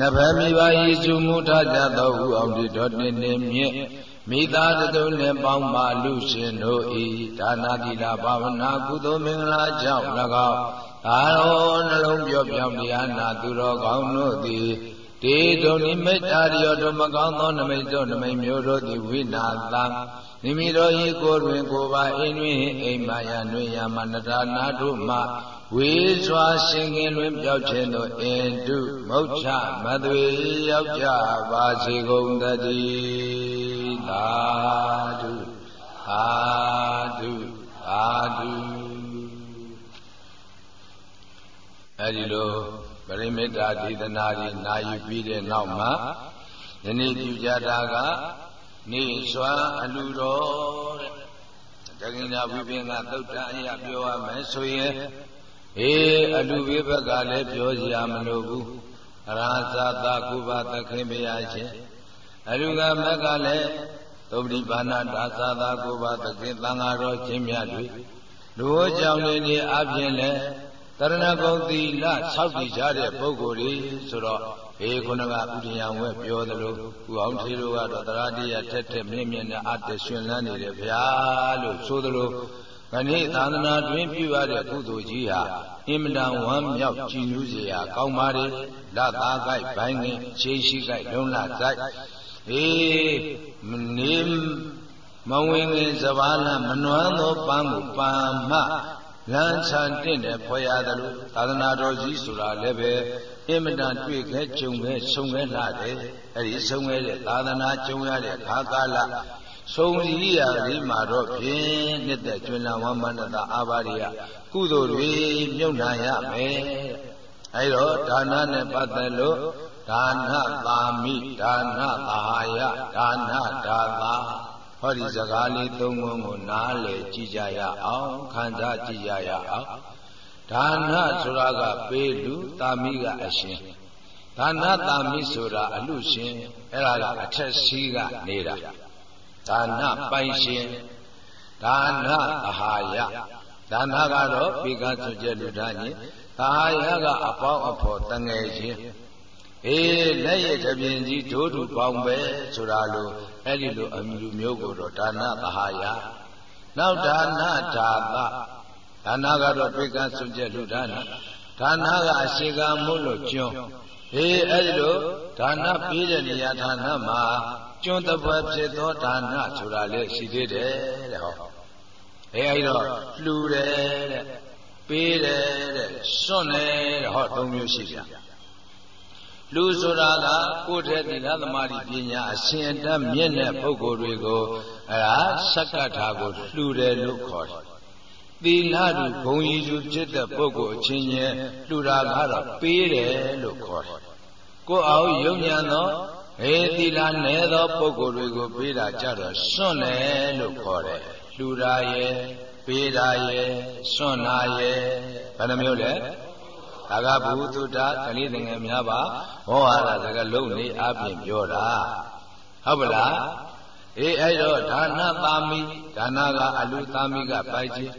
A: နဗမိဘယေရှုမူထားကြသောဥအောင်တိတော်နှင့်မြင့်မိသားတို့နှင့်ပေါင်းပါလူရှင်တို့ဤဒါနာသီလဘာဝနာကုသိုလ်မင်္ဂလာကြောင့်၎င်း အာရောနှလုံးပြော့ပြောင်းတရားနာသူတော်ကောင်းတို့သည်တေတုန်နိမိတ်တာရယောတို့မကောင်းသောနမိတ်တို့နမိတ်မျိုးတို့သည်ဝိနာသံမိမိတို့၏ကိုယ်တွင်ကိုယ်ပါအိမ်တွင်အိမ်မာယတွင်ယာမနတာနာတို့မှဝေစွာရှင်ခင်လွင်ပြောက်ခြင်းတို့အင်တုမုတ်ချမသွေရောက်ကြပါစေကုန်တည်းသာဓုသာဓုသာဓု အဲဒီလိုပရိမေတ္တာဒေသနာကြီးနာယူပြီးတဲ့နောက်မှာယနေ့ပြုကြတာကနေစွာအလူတော်တဲ့တက္ကနာဝိပင်ကသုတ်တအရာပြောရမယ်ဆိုရင်အေးအလူဝိဘကလည်းပြောစရာမလိုဘူးအရာဇာတကုဘသခင်ဘုရားရှင်အလူကမက်ကလည်းသုပ္ပတိဘာနာဒါသာသာကုဘသခင်သံဃာတော်ချင်းမြတ်တွေလူဝကြောင့်နေနေအပြင်လည်း တရဏဂုံသီလဆောက်တည်ကြတဲ့ပုဂ္ဂိုလ်တွေဆိုတော့အေခုနကဥဒိယံဝဲပြောသလိုဥအောင်ထေတို့ကတော့တရာတိယထက်ထက်မြင့်မြင့်နဲ့အတရှင်လန်းနေတယ်ဗျာလို့ဆိုသလိုခဏိသာသနာတွင်ပြုရတဲ့ကုသိုလ်ကြီးဟာအင်မတန်ဝမ်းမြောက်ကြည်နူးစေရာကောင်းပါလေလသားကိုက်ဘိုင်းငင်ရှေးရှိကိုက်လုံးလာကိုက်အေးမနေမဝင်ငင်စဘာလမနွမ်းသောပန်းကိုပန်းမှ လမ်းချတင့်တယ်ဖွယ်ရတယ်လို့သာသနာတော်ကြီးဆိုတာလည်းပဲအင်မတန်တွေ့ခဲ့ကြုံခဲ့ဆုံခဲ့လာတယ်အဲ့ဒီဆုံခဲ့တဲ့သာသနာကြုံရတဲ့ခါကာလဆုံးစည်းရာဒီမှာတော့ဖြင့်နှစ်သက်ကျွမ်းလန်းဝမ်းမန္တတာအာဘာရိယကုသိုလ်တွေမြုပ်နှံရမယ်အဲ့တော့ဒါနနဲ့ပတ်သက်လို့ဒါနသာမိဒါနသာယဒါနဒါသာဟော ဒီစကားလေးသုံးခုကိုနားလည်ကြည့်ကြရအောင်ခံစားကြည့်ကြရအောင်ဒါနဆိုတာကပေးလူတာမိကအရှင်ဒါနတာမိဆိုတာအလူရှင်အဲ့ဒါကအထက်စီးကနေတာဒါနပိုင်ရှင်ဒါနအဟာယဒါနကတော့ပေကဆိုကျလူသားညင်သာယကအပေါင်းအဖော်တငယ်ချင်း အေးလက်ရတပြင်ကြီးဒိုးတူပေါင်းပဲဆိုတာလို့အဲ့ဒီလိုအမျိုးမျိုးကိုတော့ဒါနသဟာယနောက်ဒါနဒါသဒါနကတော့တွေ့ကစွန့်ကြလူဒါနဒါနကအရှိကမှုလို့ကျွန်းအေးအဲ့ဒီလိုဒါနပေးတဲ့နေရာဌာနမှာကျွန်းတပွဲဖြစ်သောဒါနဆိုတာလေရှိသေးတယ်တဲ့ဟောအေးအဲ့တော့လှူတယ်တဲ့ပေးတယ်တဲ့စွန့်တယ်တဲ့ဟောသုံးမျိုးရှိကြ လူဆိုတာကကိုယ်တည်းသီလသမာဓိပညာအရှင်တတ်မြင့်တဲ့ပုဂ္ဂိုလ်တွေကိုအဲဒါစက္ကထာကိုလှူတယ်လို့ခေါ်တယ်။သီလတုဘုံကြီးစုဖြစ်တဲ့ပုဂ္ဂိုလ်အချင်းချင်းလှူတာကတော့ပေးတယ်လို့ခေါ်တယ်။ကိုယ်အောင်ယုံညံသောဟေသီလနဲ့သောပုဂ္ဂိုလ်တွေကိုပေးတာကြတော့စွန့်တယ်လို့ခေါ်တယ်။လှူတာရဲ့ပေးတာရဲ့စွန့်တာရဲ့ဘယ်နှမျိုးလဲ။ ဒါကဘုသူတ္တကလေးငယ်များပါဟောဟာတာကလုံးလေးအပြင်ပြောတာဟုတ်ပလားအေးအဲ့တော့ဒါနသာမိဒါနကအလူသာမိကပိုက်ခြင်း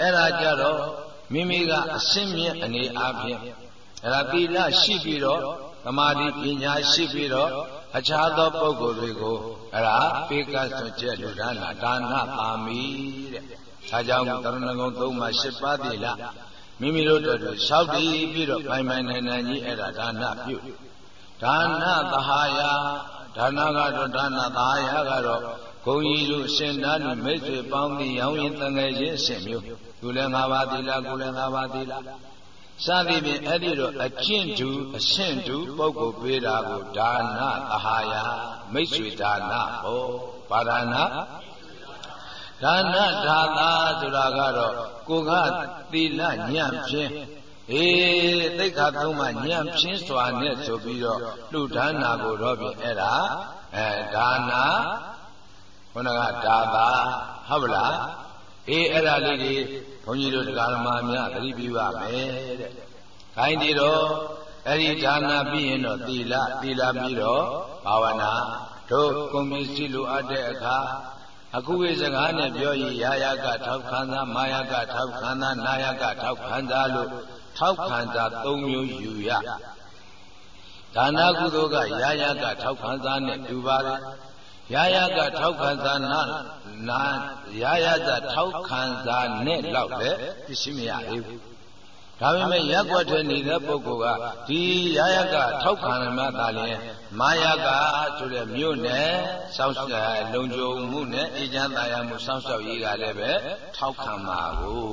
A: အဲ့ဒါကြတော့မိမိကအစင်းမြင့်အနေအချင်းအဲ့ဒါသီလရှိပြီးတော့သမာဓိပညာရှိပြီးတော့အခြားသောပုဂ္ဂိုလ်တွေကိုအဲ့ဒါပေကဆွကျက်လူဒါနဒါနသာမိတဲ့ဒါကြောင့်တရဏဂုံသုံးမှာ၈ပါးသီလ မိမိတို့တို့လျှောက်တည်ပြီးတော့ပိုင်ပိုင်နိုင်နိုင်ကြီးအဲ့ဒါဒါနပြုဒါနသဟာယဒါနကတော့ဒါနသဟာယကတော့ဂုံကြီးတို့ရှင်သားတို့မိတ်ဆွေပေါင်းပြီးရောင်းရင်တန်ငယ်ချင်းအရှင်မျိုးသူလည်း၅ပါးသီလကိုလည်း၅ပါးသီလစသည်ဖြင့်အဲ့ဒီတော့အကျင့်တူအရှင့်တူပုဂ္ဂိုလ်ပေးတာကိုဒါနသဟာယမိတ်ဆွေဒါနဟောပါဒနာ ဒါနဒါသာဆိုတာကတော့ကိုကသီလညံ့ဖြင်းအေးသိက္ခာသုံးပါညံ့ဖြင်းစွာနဲ့ဆိုပြီးတော့လူဒါနာကိုတော့ပြင်အဲ့ဒါအဲဒါနာခုနကဒါသာဟုတ်ပလားအေးအဲ့ဒါလေးတွေဘုန်းကြီးတို့တရားဓမ္မများသတိပြုရမယ်တဲ့။ခိုင်းဒီတော့အဲ့ဒီဒါနာပြီးရင်တော့သီလသီလပြီးတော့ဘာဝနာတို့ကုန်ပစ္စည်းလိုအပ်တဲ့အခါ အခုဝိစကားနဲ့ပြောရင်ရာယကထောက်ခံသာမာယကထောက်ခံသာနာယကထောက်ခံသာလို့ထောက်ခံသာ၃မျိုးယူရဒါနကုသိုလ်ကရာယကထောက်ခံသာနဲ့တူပါတယ်ရာယကထောက်ခံသာနာနာရာယကထောက်ခံသာနဲ့လောက်လည်းသိရှိမရဘူး ဒါပေမဲ့ရက်ွက်ထဲနေတဲ့ပုဂ္ဂိုလ်ကဒီရယကထောက်ခံမှသာလျင်မာယကဆိုတဲ့မြို့နယ်စောင့်ရှောက်လုံခြုံမှုနဲ့အေချမ်းသာယာမှုစောင့်ရှောက်ရေးကလည်းပဲထောက်ခံပါကို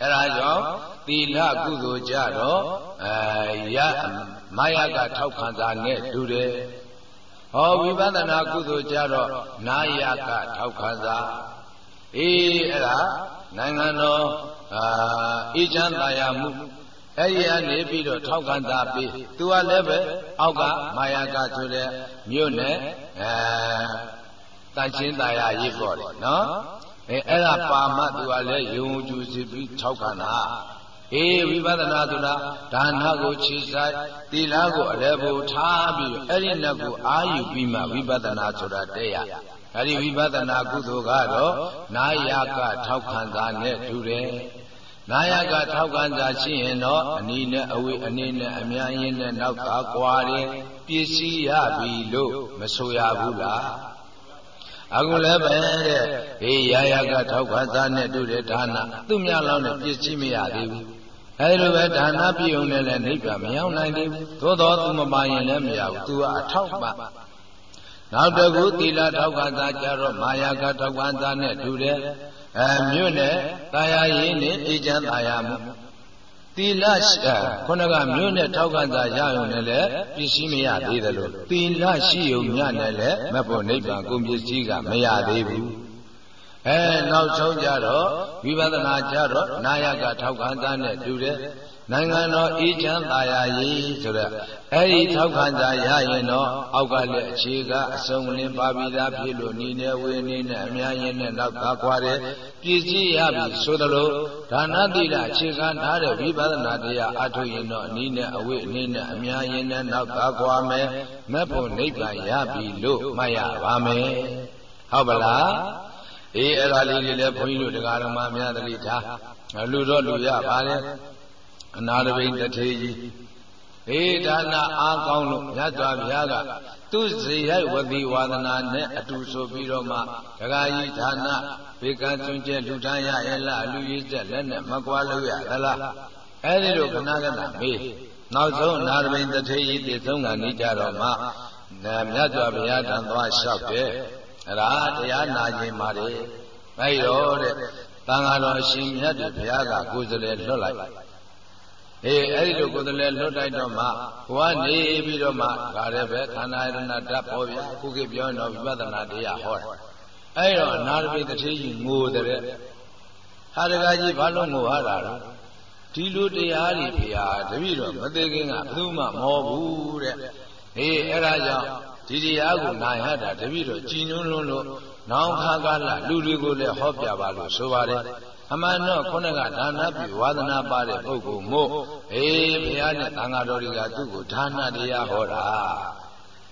A: အဲဒါကြောင့်သီလကုသိုလ်ကြတော့အဲရမာယကထောက်ခံတာနဲ့တူတယ်ဟောဝိပဿနာကုသိုလ်ကြတော့နာယကထောက်ခံတာအေးအဲ့ဒါနိုင်ငံတော် အာအေးချမ်းသာယာမှုအဲ့ဒီကနေပြီးတော့ထောက်ခံတာပြီးသူကလည်းပဲအောက်ကမာယာကဆိုတဲ့မြို့နဲ့အဲတန်ချင်းသာယာရေးပေါ့လေနော်အဲအဲ့ဒါပါမသူကလည်းယုံကြည်စီပြီးထောက်ခံတာအေးဝိပဿနာဆိုတာဒါနကိုခြေဆိုင်သီလကိုအလည်းဖို့ထားပြီးအဲ့ဒီနှစ်ကိုအာယူပြီးမှဝိပဿနာဆိုတာတဲ့ရ အဲ့ဒီဝိပဿနာကုသိုလ်ကတော့နာယကထောက်ခံတာနဲ့တူတယ်နာယကထောက်ခံတာရှိရင်တော့အနီးနဲ့အဝေးအနေနဲ့အများရင်းနဲ့နောက်သာကွာတယ်ပစ္စည်းရပြီလို့မဆိုရဘူးလားအခုလည်းပဲတဲ့အေးရာယကထောက်ခံတာနဲ့တူတဲ့ဒါနသူ့မြလောက်နဲ့ပစ္စည်းမရသေးဘူးအဲဒီလိုပဲဒါနပြုံနဲ့လည်းနိဗ္ဗာန်မရောက်နိုင်သေးဘူးသို့တော်သူမပါရင်လည်းမရဘူးသူကအထောက်ပ နောက်တကူသီလထောက်ခံတာကြတော့မာယာကထောက်ခံတာနဲ့တူတယ်အဲမြို့နဲ့တာယာရင်းနဲ့အေးချမ်းတာယာမှုသီလခုနကမြို့နဲ့ထောက်ခံတာရရုံနဲ့လည်းပစ္စည်းမရသေးတယ်လို့သီလရှိုံညနဲ့လည်းမဖို့နိဗ္ဗာန်ကုန်ပစ္စည်းကမရသေးဘူးအဲနောက်ဆုံးကြတော့ဝိပဿနာကြတော့နာယကထောက်ခံတာနဲ့တူတယ် နိုင်ငံတော်အေးချမ်းသာယာရေးဆိုတော့အဲ့ဒီထောက်ခံကြရရင်တော့အောက်ကလည်းအခြေကအစုံလင်းပါပြီးသားဖြစ်လို့နေနေဝေနေနဲ့အများရင်နဲ့နောက်သာခွာတယ်ပြည့်စည်ရပြီဆိုသလိုဒါနတိလအခြေခံထားတဲ့ဝိပဿနာတရားအထုတ်ရင်တော့အနည်းနဲ့အဝိအနေနဲ့အများရင်နဲ့နောက်သာခွာမယ်မက်ဖို့နိဗ္ဗာန်ရပြီလို့မှတ်ရပါမယ်ဟုတ်ပါလားအေးအဲ့ဒါလေးတွေလည်းဘုန်းကြီးတို့တရားတော်မှာများသတိထားလူတော့လူရပါလေ အနာတပိန်တထေကြီးအေးဒါနအားကောင်းလို့မြတ်စွာဘုရားကသူဇေယဝတိဝါဒနာနဲ့အတူဆိုပြီးတော့မှဒကာကြီးဒါနဘေကံကျွန်းကျဲလူထမ်းရရဲ့လားလူရည်ချက်လက်နဲ့မကွာလို့ရသလားအဲ့ဒီလိုခဏခဏမေးနောက်ဆုံးနာရဘိန်တထေကြီးတည်ဆုံးကနေကြတော့မှမြတ်စွာဘုရားတန်သွားလျှောက်တယ်အဲ့ဒါတရားနာခြင်းပါတယ်အဲ့တော့တဲ့တန်ဃာတော်အရှင်မြတ်တွေဘုရားကကိုယ်စလဲလွတ်လိုက် အေးအဲ့ဒီလိုကိုယ်တည်းလွတ်တိုက်တော့မှဘဝနေပြီးတော့မှဒါလည်းပဲခန္ဓာယရဏဓာတ်ပေါ်ပြခုခေတ်ပြောတော့ဝိပဿနာတရားဟောတယ်အဲ့တော့အနာရပိတထေကြီးငိုတဲ့ဟာတကားကြီးဘာလို့ငိုရတာလဲဒီလိုတရားတွေဖေဟာတပည့်တော်မသေးခင်ကဘယ်သူမှမဟောဘူးတဲ့အေးအဲ့ဒါကြောင့်ဒီတရားကိုနိုင်ရတာတပည့်တော်ကြည်ညွန်းလွန်းလို့နောင်ခါကာလလူတွေကိုလည်းဟောပြပါလို့ဆိုပါတယ် အမှန်တော့ခုနကဒါနပြုဝါသနာပါတဲ့ပုဂ္ဂိုလ်မို့အေးဘုရားနဲ့သံဃာတော်တွေကသူ့ကိုဒါနတရားဟောတာ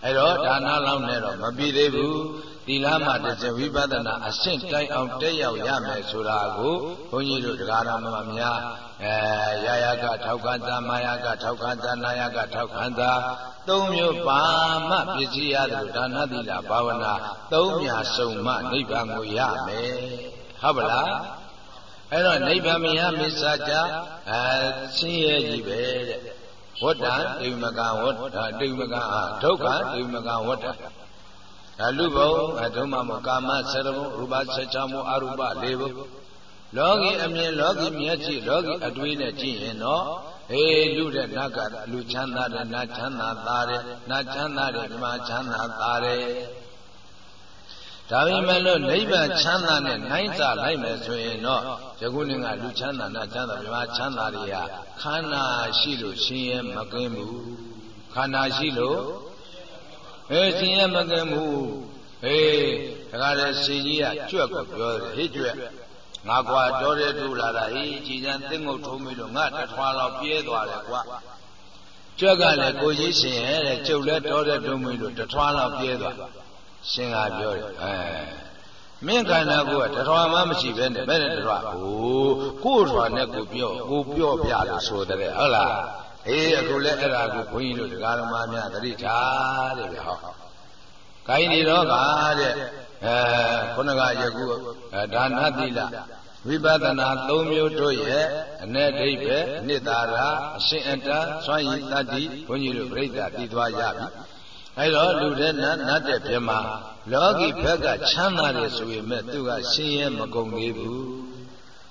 A: အဲ့တော့ဒါနလောက်နဲ့တော့မပြီးသေးဘူးသီလမှတစ်ချက်ဝိပဿနာအဆင့်တိုင်းအောင်တက်ရောက်ရမယ်ဆိုတာကိုဘုန်းကြီးတို့တရားတော်မှာများအဲရာယကထောက်ခံတာမာယကထောက်ခံတာနာယကထောက်ခံတာသုံးမျိုးပါမှပစ္စည်းရတယ်ဒါနသီလဘာဝနာသုံးများစုံမှနိဗ္ဗာန်ကိုရမယ်ဟုတ်ပါလား အဲ့တော့နိဗ္ဗာန်မယမစ္ဆာကြအဲဆင်းရဲကြီးပဲတဲ့ဝတ္တံဒိမကဝတ္တဒိမကဒုက္ခဒိမကဝတ္တဒါလူဘုံအထုံးမမကာမဆရဘုံရူပဆက်ချမှုအရူပ၄ဘုံလောကီအမြင်လောကီမျက်စိလောကီအတွေးနဲ့ကြည့်ရင်တော့အေးလူတဲ့နတ်ကလူချမ်းသာတဲ့နတ်ချမ်းသာသားတယ်နတ်ချမ်းသာတဲ့ဓမ္မချမ်းသာသားတယ် ဒါပေမဲ့လို့နိဗ္ဗာန်ချမ်းသာနဲ့နိုင်စာလိုက်မယ်ဆိုရင်တော့ယခုနေ့ကလူချမ်းသာနဲ့ချမ်းသာမြမချမ်းသာတွေဟာခန္ဓာရှိလို့ရှင်ရဲမကင်းဘူးခန္ဓာရှိလို့အဲရှင်ရဲမကင်းဘူးဟေးဒါကြတဲ့ရှင်ကြီးကကြွက်ကိုပြောတယ်ဟေ့ကြွက်ငါကွာတော်တဲ့တူလာတာဟေးကြည်စံသင်္ငုတ်ထုံးပြီးတော့ငါတထွားလောက်ပြဲသွားတယ်ကွာကြွက်ကလည်းကိုကြီးရှင်ရဲ့တဲ့ကျုပ်လည်းတော်တဲ့တုံးပြီးတော့တထွားလောက်ပြဲသွား ရှင်ကပြောတယ်အဲမင်းခန္ဓာကိုယ်ကတထွာမှမရှိပဲနဲ့ဘယ်နဲ့တထွာဟိုကိုယ်ထွာနဲ့ကိုပြောကိုပြောပြလို့ဆိုတဲ့ဟုတ်လားအေးအခုလဲအဲ့ဒါကိုဘုန်းကြီးတို့တရားတော်များများသတိထားတယ်ဗျဟောကိုင်းဒီတော့ကတဲ့အဲခုနကယခုဒါနတိလဝိပဿနာ၃မျိုးတို့ရဲ့အ내ဒိဋ္ဌိနိတာရာအရှင်အတ္တစွမ်းရည်တတ္တိဘုန်းကြီးတို့ပြိဿပြီးသွားရပြီ အဲတော့လူတဲ့နတ်နတ်တဲ့ပြမလောကီဘက်ကချမ်းသာတယ်ဆိုရင်မဲ့သူကဆင်းရဲမကုန်သေးဘူး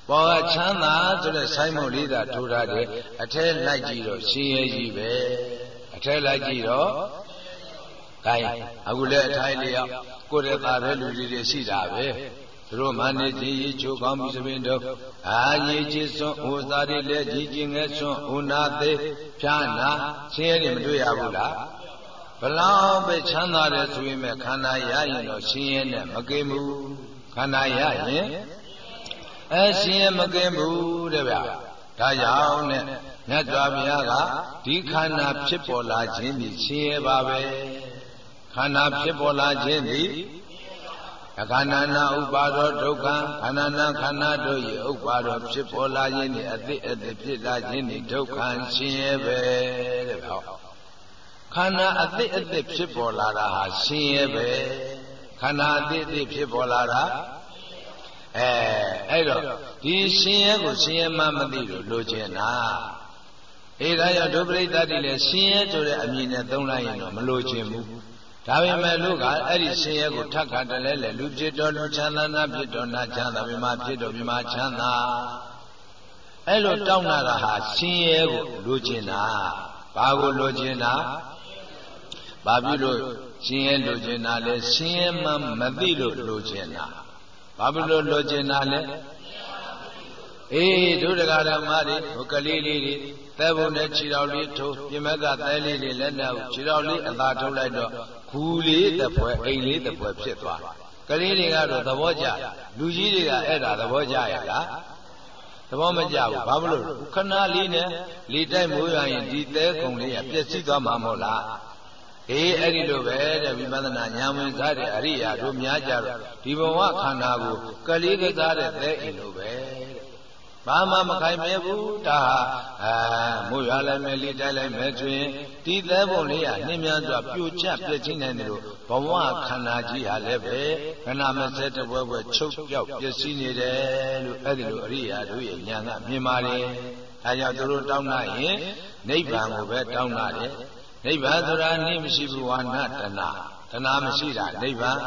A: ပေါ်ကချမ်းသာဆိုတဲ့ဆိုင်းမုတ်လေးသာထိုးထားတယ်အထဲလိုက်ကြည့်တော့ရှင်ရဲ့ကြီးပဲအထဲလိုက်ကြည့်တော့ဂိုင်းအခုလည်းအထိုင်လျောက်ကိုယ်ရဲ့သားတဲ့လူတွေရှိတာပဲသူတို့မနေကြီးရေချိုးကောင်းပြီသမင်တို့အာရေကြီးစွန်းဟိုသားတွေလည်းကြီးကြီးငယ်စွန်းဟိုနာသေးဖြာနာဆင်းရဲတွေမတွေ့ရဘူးလား ဘလောက်ပဲချမ်းသာတယ်ဆိုရင်မဲ့ခန္ဓာရရင်တော့ဆင်းရဲနဲ့မကင်းဘူးခန္ဓာရရင်အဲဆင်းရဲမကင်းဘူးတဲ့ဗျဒါကြောင့်နဲ့မြတ်စွာဘုရားကဒီခန္ဓာဖြစ်ပေါ်လာခြင်းဒီဆင်းရဲပါပဲခန္ဓာဖြစ်ပေါ်လာခြင်းဒီအခန္ဓာနာဥပါဒောဒုက္ခခန္ဓာနာခန္ဓာတို့၏ဥပါဒောဖြစ်ပေါ်လာခြင်းနှင့်အတိအတိဖြစ်လာခြင်းနှင့်ဒုက္ခရှင်ရဲ့ပဲတဲ့ဟော ခန္ဓာအတိအတိဖြစ်ပေါ်လာတာဟာရှင်ရဲ့ပဲခန္ဓာအတိအတိဖြစ်ပေါ်လာတာအဲအဲ့တော့ဒီရှင်ရဲ့ကိုရှင်ရဲ့မှမသိလို့လိုချင်တာအေဒါကြောင့်ဒုပရိသတ်တိလည်းရှင်ရဲ့ဆိုတဲ့အမည်နဲ့သုံးလိုက်ရင်တော့မလိုချင်ဘူးဒါပေမဲ့လူကအဲ့ဒီဆင်းရဲကိုထပ်ခါတလဲလဲလူဖြစ်တော်လူချမ်းသာနာဖြစ်တော်နာချမ်းသာမြမဖြစ်တော်မြမချမ်းသာအဲ့လိုတောင်းလာတာဟာဆင်းရဲကိုလိုချင်တာဘာကိုလိုချင်တာ ဘာဖြစ်လို့ဆင်းရဲလိုချင်တာလဲဆင်းရဲမှမသိလို့လိုချင်တာဘာဖြစ်လို့လိုချင်တာလဲအေးဒုဒကာဓမ္မတွေဟိုကလေးလေးတွေသဲဘုံနဲ့ခြေတော်လေးထိုးပြမကသဲလေးတွေလက်နဲ့ခြေတော်လေးအသာထုတ်လိုက်တော့ခူလေးတစ်ဖွဲအိမ်လေးတစ်ဖွဲဖြစ်သွားကလေးတွေကတော့သဘောကျလူကြီးတွေကအဲ့ဒါသဘောကျရလားသဘောမကျဘူးဘာမလို့ခဏလေးနဲ့လေတိုက်မိုးရရင်ဒီသဲကုံလေးကပျက်စီးသွားမှာမဟုတ်လား အေးအဲ့ဒီလိုပဲတဲ့ဝိပဿနာဉာဏ်ဝင်စားတဲ့အရိယာတို့များကြတော့ဒီဘဝခန္ဓာကိုကလေးကစားတဲ့သဲအိမ်လိုပဲဘာမှမခိုင်မဲဘူးဒါဟာအာမို့ရလိုက်မယ်လေးတိုက်လိုက်မယ်ဆိုရင်ဒီသဲပုံလေးကနှင်းများစွာပြိုကျပြည့်ချင်းနိုင်တယ်လို့ဘဝခန္ဓာကြီးဟာလည်းပဲခဏမစက်တပွဲပွဲချုပ်ပြောက်ပြည့်စည်နေတယ်လို့အဲ့ဒီလိုအရိယာတို့ရဲ့ဉာဏ်ကမြင်ပါတယ်အဲကြောင့်သူတို့တောင်းလာရင်နိဗ္ဗာန်ကိုပဲတောင်းလာတယ် နိဗ္ဗာန်ဆိုတာနိမရှိဘူးဝါဏတဏတဏမရှိတာနိဗ္ဗာန်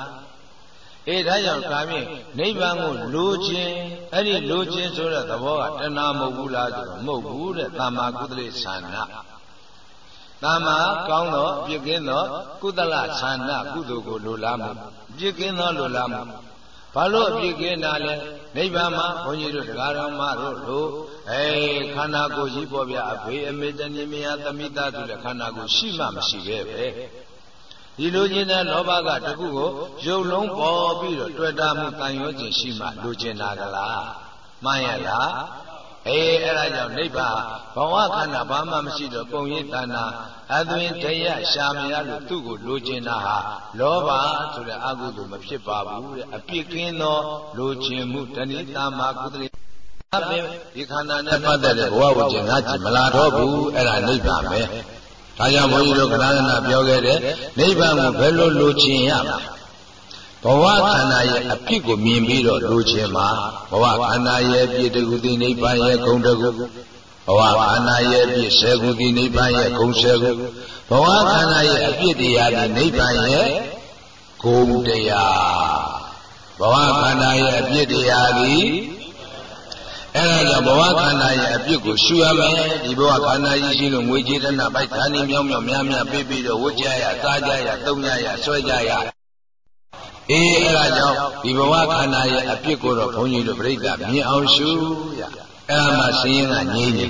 A: အေးဒါကြောင့်ကာမြင့်နိဗ္ဗာန်ကိုလိုခြင်းအဲ့ဒီလိုခြင်းဆိုတဲ့သဘောကတဏှာမဟုတ်ဘူးလားဆိုတော့မဟုတ်ဘူးတဲ့တမ္မာကုသလေသန္နာတမ္မာကောင်းသောပြစ်ကင်းသောကုသလသန္နာကုသိုလ်ကိုလိုလားမှုပြစ်ကင်းသောလိုလားမှုဘာလို့အပြစ်ကင်းတာလဲ နိဗ္ဗာန်မှာဘုန်းကြီးတို့တရားတော်မတို့တို့အဲခန္ဓာကိုယ်ကြီးပေါ်ပြအဖေအမေတဏိမယသမိတဆိုတဲ့ခန္ဓာကိုယ်ရှိမှမရှိပဲပဲဒီလိုချင်တဲ့လောဘကတခုကိုရုပ်လုံးပေါ်ပြီးတော့တွေ့တာမှုတန်ရောခြင်းရှိမှလိုချင်တာကလားမှန်ရလား အေးအဲ့ဒါကြောင့်နိဗ္ဗာန်ဘဝခန္ဓာဘာမှမရှိတော့ပုံရိပ်တဏ္ဍာအသွင်တရရှာမရလို့သူ့ကိုလိုချင်တာဟာလောဘဆိုတဲ့အကုသိုလ်မဖြစ်ပါဘူးတဲ့အပြစ်ကင်းသောလိုချင်မှုတဏိတမကုသလေအပင်ဒီခန္ဓာနဲ့ပတ်သက်တဲ့ဘဝဝကျင်ငါကြည့်မလာတော့ဘူးအဲ့ဒါနိဗ္ဗာန်ပဲဒါကြောင့်ဘုန်းကြီးတို့ကရဏနာပြောခဲ့တဲ့နိဗ္ဗာန်ကိုဘယ်လိုလိုချင်ရမလဲ ဘဝခန္ဓာရဲ့အဖြစ်ကိုမြင်ပြီးတော့လိုချင်မှာဘဝခန္ဓာရဲ့ပြည့်တကူသိနိဗ္ဗာန်ရဲ့ဂုံတကူဘဝခန္ဓာရဲ့ပြည့်ဆယ်ခုသိနိဗ္ဗာန်ရဲ့ဂုံဆယ်ခုဘဝခန္ဓာရဲ့အပြစ်တရားဒီနိဗ္ဗာန်ရဲ့ဂုံတရားဘဝခန္ဓာရဲ့အပြစ်တရားဒီအဲ့ဒါကြောင့်ဘဝခန္ဓာရဲ့အပြစ်ကိုရှုရမယ်ဒီဘဝခန္ဓာကြီးရှိလို့ငွေကြေးတဏပိုက်ဌာနေမြောင်းမြောင်းများများပေးပြီးတော့ဝတ်ကြရစားကြရသုံးကြရဆွဲကြရ အေးအဲ့ဒါကြောင့်ဒီဘဝခန္ဓာရဲ့အပြစ်ကိုတော့ဘုန်းကြီးတို့ပြိဿမြင်အောင်ရှုရအဲ့ဒါမှစည်ရင်ကငြိမ့်နေ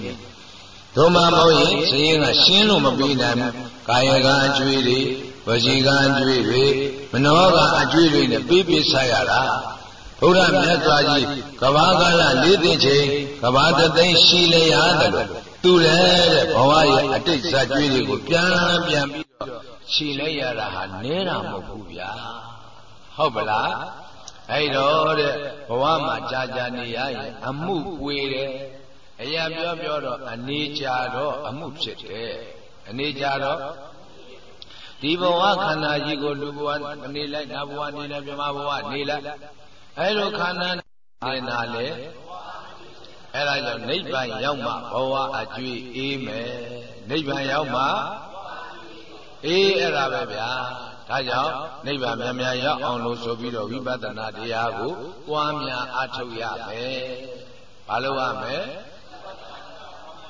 A: ဒုမမဟုတ်ရင်စည်ရင်ကရှင်းလို့မပြီးနိုင်ဘူးကာယကအကျွေးတွေဝစီကအကျွေးတွေမနောကအကျွေးတွေနဲ့ပြေးပြေးဆက်ရတာဘုရားမြတ်စွာကြီးကဘာကာလလေးသိချိန်ကဘာတသိန်းရှိလျာတယ်လို့သူလည်းတဲ့ဘဝရဲ့အတိတ်ဇာကျွေးတွေကိုပြန်ပြန်ပြီးတော့ရှိလဲရတာဟာနဲတာမဟုတ်ဘူးဗျာ ဟုတ်ပလားအဲ့တော့တဲ့ဘဝမှာကြာကြာနေရရင်အမှုပွေတယ်အရာပြောပြောတော့အနေကြတော့အမှုဖြစ်တယ်အနေကြတော့ဒီဘဝခန္ဓာကြီးကိုလူဘဝနေလိုက်နတ်ဘဝနေလိုက်မြမဘဝနေလိုက်အဲလိုခန္ဓာနေတာလေအဲဒါကြောင့်နိဗ္ဗာန်ရောက်မှဘဝအကျွေးအေးမယ်နိဗ္ဗာန်ရောက်မှအေးအဲ့ဒါပဲဗျာ ဒါကြောင့်နိဗ္ဗာန်မြန်မြန်ရောက်အောင်လို့ဆိုပြီးတော့ဝိပဿနာတရားကိုပွားများအားထုတ်ရမယ်ဘာလို့ရမလဲ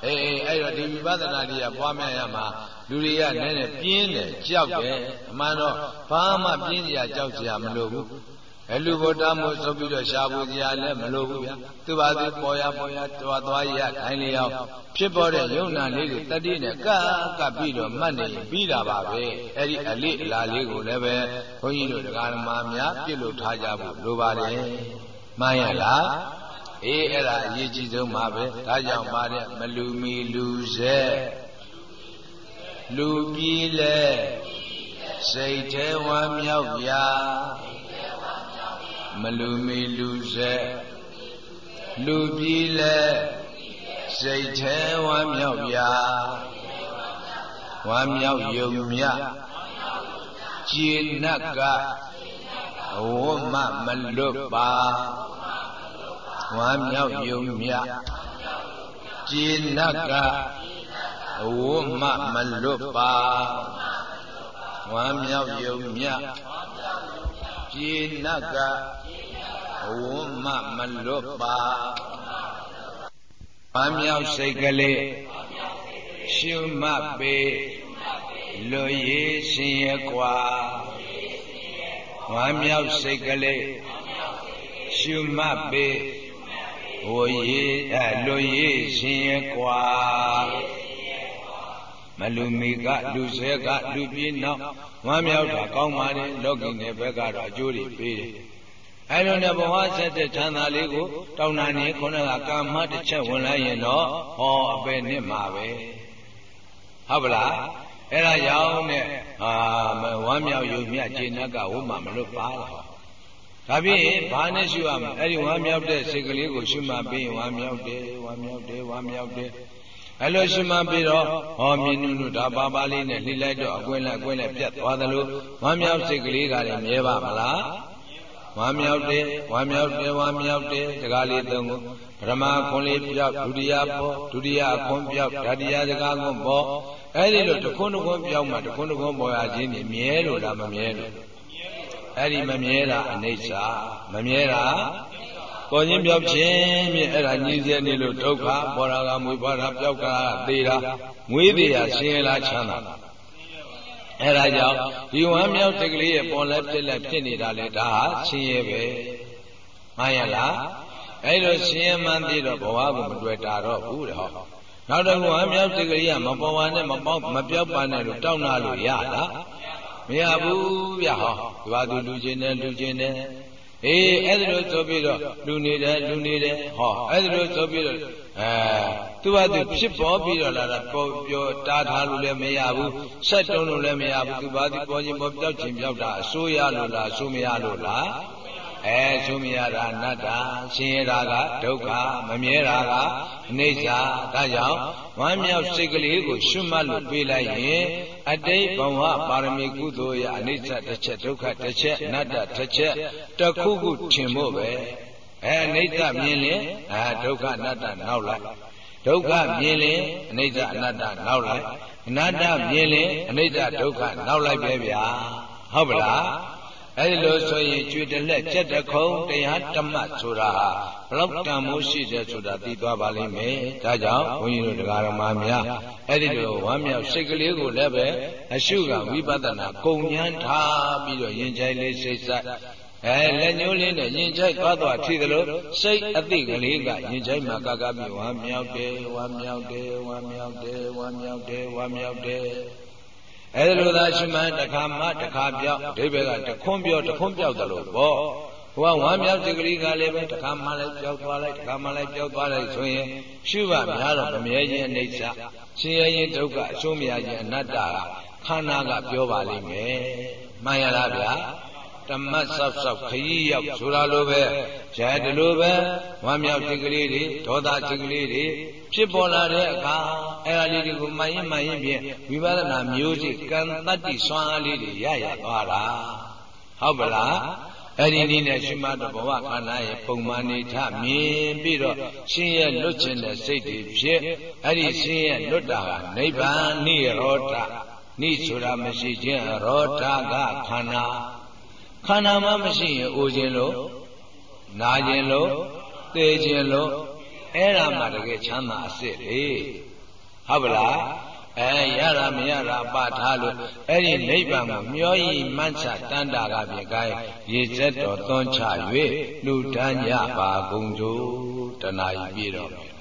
A: အေးအေးအဲ့တော့ဒီဝိပဿနာတရားပွားများရမှာလူတွေကနည်းနည်းပြင်းတယ်ကြောက်တယ်အမှန်တော့ဘာမှပြင်းကြကြောက်ကြမလို့ဘူး အလူဘုဒ္ဓမို့ဆိုပြီးတော့ရှားဖို့ကြလည်းမလိုဘူးဗျာသူပါသူပေါ်ရပေါ်ရတွားသွားရခိုင်းလျောက်ဖြစ်ပေါ်တဲ့ယုံနာလေးတွေတတိနဲ့ကပ်ကပ်ပြီးတော့မှတ်နေပြီးတာပါပဲအဲ့ဒီအလေးအလာလေးကိုလည်းပဲဘုန်းကြီးတို့တရားဓမ္မများပြစ်လို့ထားကြဖို့လိုပါတယ်မှန်ရလားအေးအဲ့ဒါအရေးကြီးဆုံးပါပဲဒါကြောင့်ပါတယ်မလူမီလူစဲလူပြီးလဲစိတ်ထဲဝမ်းမြောက်ရာ မလူမီလူစဲလူပြီးလဲစိတ်ထဲဝမ်းမြောက်ရာဝမ်းမြောက်ယုံမြကျေနပ်ကအဝတ်မမလွတ်ပါဝမ်းမြောက်ယုံမြကျေနပ်ကအဝတ်မမလွတ်ပါဝမ်းမြောက်ယုံမြ ကျေနပ်ကအဝတ်မမလွတ်ပါဝမ်းမြောက်စိတ်ကလေးရှုမှတ်ပေလွရေးရှင်ရဲ့ကွာဝမ်းမြောက်စိတ်ကလေးရှုမှတ်ပေဟိုရေးအလွရေးရှင်ရဲ့ကွာ မလူမီကလူဆဲကလူပြင်းနောက်ဝမ်းမြောက်တာကောင်းပါလေလောကီနယ်ဘက်ကတော့အကျိုးတွေပေးတယ်အဲလိုနဲ့ဘဝဆက်တဲ့ဌာနလေးကိုတောင်းတာနေခုနကကာမတစ်ချက်ဝင်လိုက်ရင်တော့ဟောအပဲနှစ်မှာပဲဟုတ်ပလားအဲ့ဒါကြောင့်နဲ့ဟာဝမ်းမြောက်ယူမြခြေနက်ကဝုမမလို့ပါလားဒါဖြင့်ဘာနဲ့ရှုရမလဲအဲ့ဒီဝမ်းမြောက်တဲ့စိတ်ကလေးကိုရှုမှတ်ပြီးဝမ်းမြောက်တယ်ဝမ်းမြောက်တယ်ဝမ်းမြောက်တယ် အဲ့လိုရှုမှတ်ပြီးတော့ဟောမြင်နုနုဒါပါပါလေးနဲ့လှိလိုက်တော့အကွင်းလိုက်အကွင်းလိုက်ပြတ်သွားသလိုဝမ်းမြောက်စိတ်ကလေးကလည်းမြဲပါမလားဝမ်းမြောက်တယ်ဝမ်းမြောက်တယ်ဝမ်းမြောက်တယ်တကားလေးသုံးကိုပထမခွန်လေးပြောက်ဒုတိယပေါ်ဒုတိယခွန်ပြောက်တတိယတကားခွန်ပေါ်အဲ့ဒီလိုတခွန်းတခွန်းပြောက်မှတခွန်းတခွန်းပေါ်ရခြင်းနေမြဲလို့လားမမြဲလို့အဲ့ဒီမမြဲတာအနိစ္စမမြဲတာ ပေါ်ခြင်းပြောက်ခြင်းဖြင့်အဲ့ဒါညှင်းဆဲနေလို့ဒုက္ခပေါ်တာကမွေးဖွားတာပြောက်ကသေတာမွေးသေးရဆင်းရဲလားချမ်းသာအဲ့ဒါကြောင့်ဒီဝမ်းမြောက်တက်ကလေးရဲ့ပေါ်လက်ပြက်လက်ဖြစ်နေတာလေဒါဟာဆင်းရဲပဲမှန်ရလားအဲ့လိုဆင်းရဲမှန်းသိတော့ဘဝကိုမတွေ့တာတော့ဘူးတဲ့ဟောနောက်တော့ဝမ်းမြောက်တက်ကလေးကမပေါ်ပါနဲ့မပေါက်မပြောက်ပါနဲ့လို့တောင်းနာလို့ရလားမရဘူးဗျဟောဒီပါသူလူချင်းနဲ့လူချင်းနဲ့ အေးအဲ့ဒါလို့ဆိုပြီးတော့လူနေတယ်လူနေတယ်ဟောအဲ့ဒါလို့ဆိုပြီးတော့အဲသူကသူဖြစ်ပေါ်ပြီးတော့လာတာပေါ်ပြောတားထားလို့လည်းမရဘူးဆက်တုံးလို့လည်းမရဘူးသူပါသူပေါ်ခြင်းပေါ်ပြောက်ခြင်းပြောက်တာအစိုးရလို့လားအစိုးမရလို့လား အဲဆိုမရတာအနတ္တဆင်းရဲတာကဒုက္ခမမြဲတာကအနိစ္စဒါကြောင့်ဝမ်းမြောက်စိတ်ကလေးကိုရှုမှတ်လို့ပြေးလိုက်ရင်အတိတ်ဘဝပါရမီကုသိုလ်ရအနိစ္စတစ်ချက်ဒုက္ခတစ်ချက်အနတ္တတစ်ချက်တခုခုထင်ဖို့ပဲအဲအနိစ္စမြင်ရင်အဲဒုက္ခအနတ္တနောက်လိုက်ဒုက္ခမြင်ရင်အနိစ္စအနတ္တနောက်လိုက်အနတ္တမြင်ရင်အနိစ္စဒုက္ခနောက်လိုက်ပဲဗျာဟုတ်ပလား အဲဒီလိုဆိုရင်ကျွေတလက်ကြက်တခုံတရားဓမ္မဆိုတာဟာဘလောက်တန်မိုးရှိတယ်ဆိုတာသိသွားပါလိမ့်မယ်ဒါကြောင့်ဘုန်းကြီးတို့တရားတော်မှာများအဲဒီလိုဝမ်းမြောက်စိတ်ကလေးကိုလည်းပဲအရှုကဝိပဿနာကုံညမ်းထားပြီးတော့ရင်ကြိုင်လေးစိတ်ဆိုင်အဲလက်ညှိုးလေးနဲ့ရင်ကြိုက်သွားသွားထီသလိုစိတ်အသိကလေးကရင်ကြိုက်မှာကကပြီးဝမ်းမြောက်တယ်ဝမ်းမြောက်တယ်ဝမ်းမြောက်တယ်ဝမ်းမြောက်တယ်ဝမ်းမြောက်တယ် အဲလိုသာရှိမှတခါမှတခါပြောက်ဒိဗေကတခွန်းပြောတခွန်းပြောက်တယ်လို့ပေါ့ဟိုကဝမ်းမြောက်စိတ်ကလေးကလည်းပဲတခါမှလည်းပြောက်သွားလိုက်တခါမှလည်းပြောက်သွားလိုက်ဆိုရင်ရှုပါများတော့မမြဲခြင်းအိဋ္ဌဆင်းရဲခြင်းဒုက္ခအဆိုးမရခြင်းအနတ္တကခန္ဓာကပြောပါလိမ့်မယ်မှန်ရလားဗျာ ဓမ္မဆောက်ဆောက်ခရီးရောက်ဆိုတာလိုပဲဇာတလိုပဲဝမ်းမြောက်စိတ်ကလေးတွေဒေါသစိတ်ကလေးတွေဖြစ်ပေါ်လာတဲ့အခါအဲ့ဒါလေးတွေကိုမှန်ရင်မှန်ရင်ဖြင့်ဝိပဿနာမျိုးစိကံတတ္တိစွမ်းအားလေးတွေရရသွားတာဟုတ်ပလားအဲ့ဒီနည်းနဲ့ရှိမတော်ဘဝခန္ဓာရဲ့ပုံမှန်နေထမြင်ပြီးတော့ရှင်ရဲ့လွတ်ခြင်းတဲ့စိတ်တွေဖြစ်အဲ့ဒီရှင်ရဲ့လွတ်တာကနိဗ္ဗာန်နိရောဓနိဆိုတာမရှိခြင်းရောဓကခန္ဓာ ခန္ဓာမှမရှိရင်အိုခြင်းလို့နာခြင်းလို့သေခြင်းလို့အဲ့ဒါမှတကယ်ချမ်းသာအစ်စ်လေဟုတ်ပါလားအဲရတာမရတာပါထားလို့အဲ့ဒီနိဗ္ဗာန်ကိုမျောဤမှတ်ချတန်တာကပြေကိုင်းရေစက်တော်သွန်းချ၍လူတန်းကြပါကုန်ကြတနာဤပြည့်တော်မယ်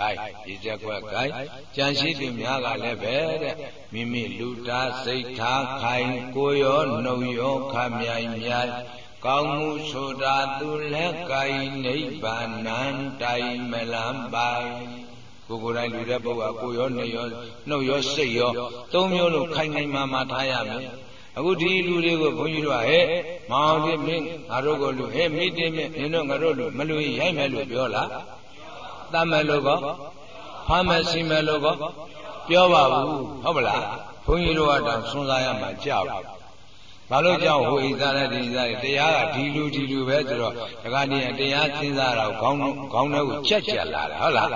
A: နော်။ကိုင်းဒီချက်ကွက်ကိုင်းကြံရှိသူများကလည်းပဲတဲ့မိမိလူသားစိတ်ထားခိုင်ကိုရောနှုတ်ရောခမြိုင်မြိုင်ကောင်းမှုဆိုတာသူလက်ကိုင်းနိဗ္ဗာန်တိုင်မလန်းပိုင်ကိုကိုယ်တိုင်လူတဲ့ပုဂ္ဂိုလ်ကိုရောနှရောနှုတ်ရောစိတ်ရောသုံးမျိုးလုံးခိုင်ခိုင်မာမာထားရမယ်အခုဒီလူတွေကိုဘုန်းကြီးတို့ကဟဲ့မောင်လေးမင်းငါတို့ကိုလူဟဲ့မိတိမင်းနင်တို့ငါတို့လူမလူရိုက်မယ်လို့ပြောလား တတ်မယ်လို့ကောဖမ်းမယ်စီမယ်လို့ကောပြောပါဘူးဟုတ်ပလားဘုန်းကြီးတို့ကတောင်စွန့်စားရမှာကြောက်ဘာလို့ကြောက်ဟိုဣဇာနဲ့ဒီဣဇာတွေတရားကဒီလူဒီလူပဲဆိုတော့ဒကာနေတရားစဉ်းစားတော့ခေါင်းခေါင်းထဲကိုချက်ချက်လာတယ်ဟုတ်လား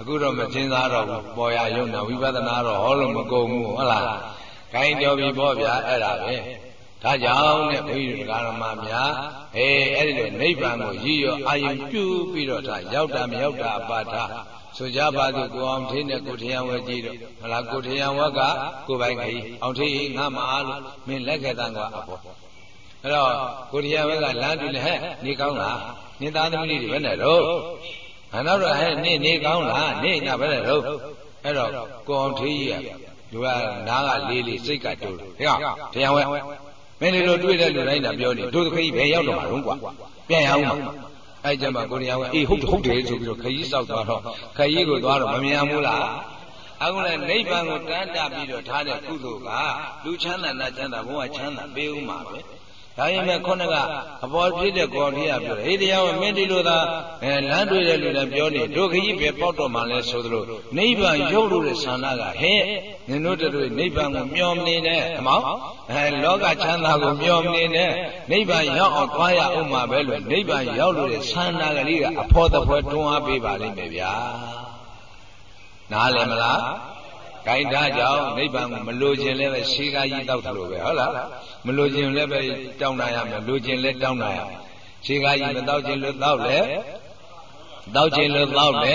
A: အခုတော့မစဉ်းစားတော့ဘူးပေါ်ရရုံနဲ့ဝိပဿနာတော့ဟောလို့မကုန်ဘူးဟုတ်လားခိုင်းတော်ပြီပေါ့ဗျာအဲ့ဒါပဲ ဒါကြောင့်နဲ့ဘုန်းကြီးတို့ဓမ္မများအေးအဲ့ဒီလိုနိဗ္ဗာန်ကိုရည်ရောအာယုပြုပြီးတော့ဒါရောက်တာမရောက်တာအပါဒဆိုကြပါစို့ကိုအောင်ထင်းနဲ့ကိုထရံဝဲကြီးတော့မလားကိုထရံဝဲကကိုပိုင်ခကြီးအောင်ထင်းငါမအားလို့မင်းလက်ခဲ့တဲ့ကွာအပေါ်အဲ့တော့ကိုထရံဝဲကလမ်းတူလေဟဲ့နေကောင်းလားနေသားသမီးလေးတွေဘယ်နဲ့တော့အဲ့တော့ဟဲ့နေနေကောင်းလားနေညဘယ်နဲ့တော့အဲ့တော့ကိုအောင်ထင်းကြီးကသူကနားကလေးလေးစိတ်ကတိုးတယ်ဟဲ့ထရံဝဲ မင်းတို့တွေ့တဲ့လူတိုင်းကပြောနေတို့ခကြီးဘယ်ရောက်တော့မှာတော့ကွာပြန်ရအောင်ပါအဲ့ကြမှာကိုရီးယားကအေးဟုတ်ဟုတ်တယ်ဆိုပြီးတော့ခကြီးဆောက်သွားတော့ခကြီးကိုသွားတော့မမြင်ဘူးလားအခုလည်းနိဗ္ဗာန်ကိုတန်းတာပြီးတော့ထားတဲ့ကုသိုလ်ကလူချမ်းသာနာချမ်းသာဘဝချမ်းသာပေးဦးမှာပဲ ဒါရင်မဲ့ခုနကအပေါ်ဖြစ်တဲ့ကော်ထိရပြောတယ်ဟေးတရားကမင်းဒီလိုသာအဲလမ်းတွေ့တဲ့လူတွေပြောနေဒုခကြီးပဲပေါက်တော့မှလဲဆိုသလိုနိဗ္ဗာန်ရုပ်လို့တဲ့ဆန္ဒကဟဲ့နင်တို့တို့နိဗ္ဗာန်ကိုမျှော်နေနဲ့အမောအဲလောကချမ်းသာကိုမျှော်နေနဲ့နိဗ္ဗာန်ရောက်အောင်သွားရအောင်မှာပဲလို့နိဗ္ဗာန်ရောက်လို့တဲ့ဆန္ဒကလေးကအဖို့တပွဲတွန်းအားပေးပါလိမ့်မယ်ဗျာနားလည်မလား ဂိုင်းသားကြောင့်နိဗ္ဗာန်ကိုမလိုချင်လည်းပဲရှေးကားကြီးတောက်သလိုပဲဟုတ်လားမလိုချင်လည်းပဲတောင်းနာရမယ်လိုချင်လည်းတောင်းနာရမယ်ရှေးကားကြီးမတောက်ချင်လို့တောက်လေတောက်ချင်လို့တောက်လေ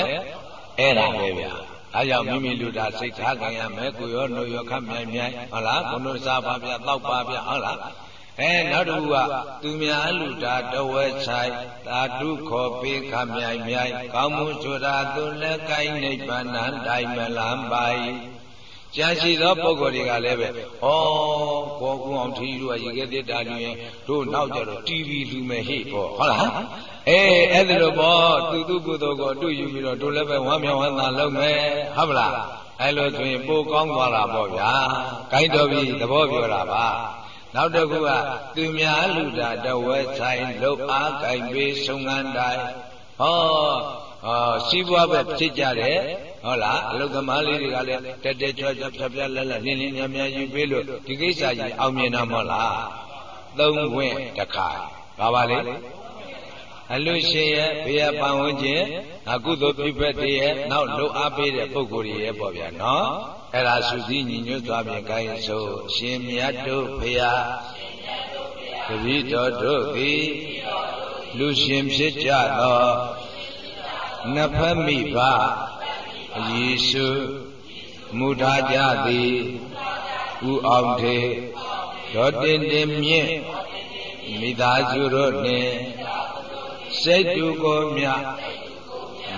A: အဲ့ဒါပဲဗျာဒါကြောင့်မိမိလူတာစိတ်ထားခံရမယ်ကိုရောနှုတ်ရောခတ်မြိုင်မြိုင်ဟုတ်လားကိုတို့စားပါဗျာတောက်ပါဗျာဟုတ်လားအဲနောက်တစ်ခုကသူများလူတာတဝဲဆိုင်သာတုခောပေးခမြိုင်မြိုင်ကောင်းမှုဆိုတာသူလက်ကိုင်းနိဗ္ဗာန်တိုင်မလန်းပိုင် ကြာရှိသောပုဂ္ဂိုလ်တွေကလည်းပဲဩဘောကူအောင်ထီတို့ကရေခဲတစ်တာညင်တို့နောက်ကြတော့ TV လူမယ်ဟိပေါ့ဟုတ်လားအေးအဲ့ဒါလိုပေါ့သူသူကုသိုလ်ကိုတို့ယူပြီးတော့တို့လည်းပဲဝမ်းမြောက်ဝမ်းသာလုပ်မယ်ဟုတ်မလားအဲ့လိုဆိုရင်ပိုကောင်းသွားတာပေါ့ဗျာကိုင်းတော်ပြီသဘောပြောတာပါနောက်တစ်ခုကသူများလူတာတဝဲဆိုင်လုတ်အားကင်ပေးဆုံးငန်းတိုင်းဟော ဟောစီးပွားပဲဖြစ်ကြတယ်ဟုတ်လားအလုသမားလေးတွေကလည်းတက်တက်ကြွကြွဖြတ်ဖြတ်လက်လက်လင်းလင်းများများယူပေးလို့ဒီကိစ္စကြီးအောင်မြင်တာမဟုတ်လားသုံးခွင့်တစ်ခါပါပါလေအလူရှင်ရဲ့ဘေးပန်ဝန်းကျင်အကုသိုလ်ပြုဖက်တည်းရဲ့နောက်လှုပ်အားပေးတဲ့ပုဂ္ဂိုလ်တွေရဲ့ပေါ့ဗျာနော်အဲ့ဒါစုစည်းညီညွတ်သွားပြင်ကိုင်းဆိုရှင်မြတ်တို့ဖရာတပည့်တော်တို့သည်လူရှင်ဖြစ်ကြသော နဖမိဘအယေရှုမူထားကြသည်ဥအောင်ထေဒေါ်တင်တင်မြင့်မိသားစုတို့နှင့်စိတ်တူကိုမြ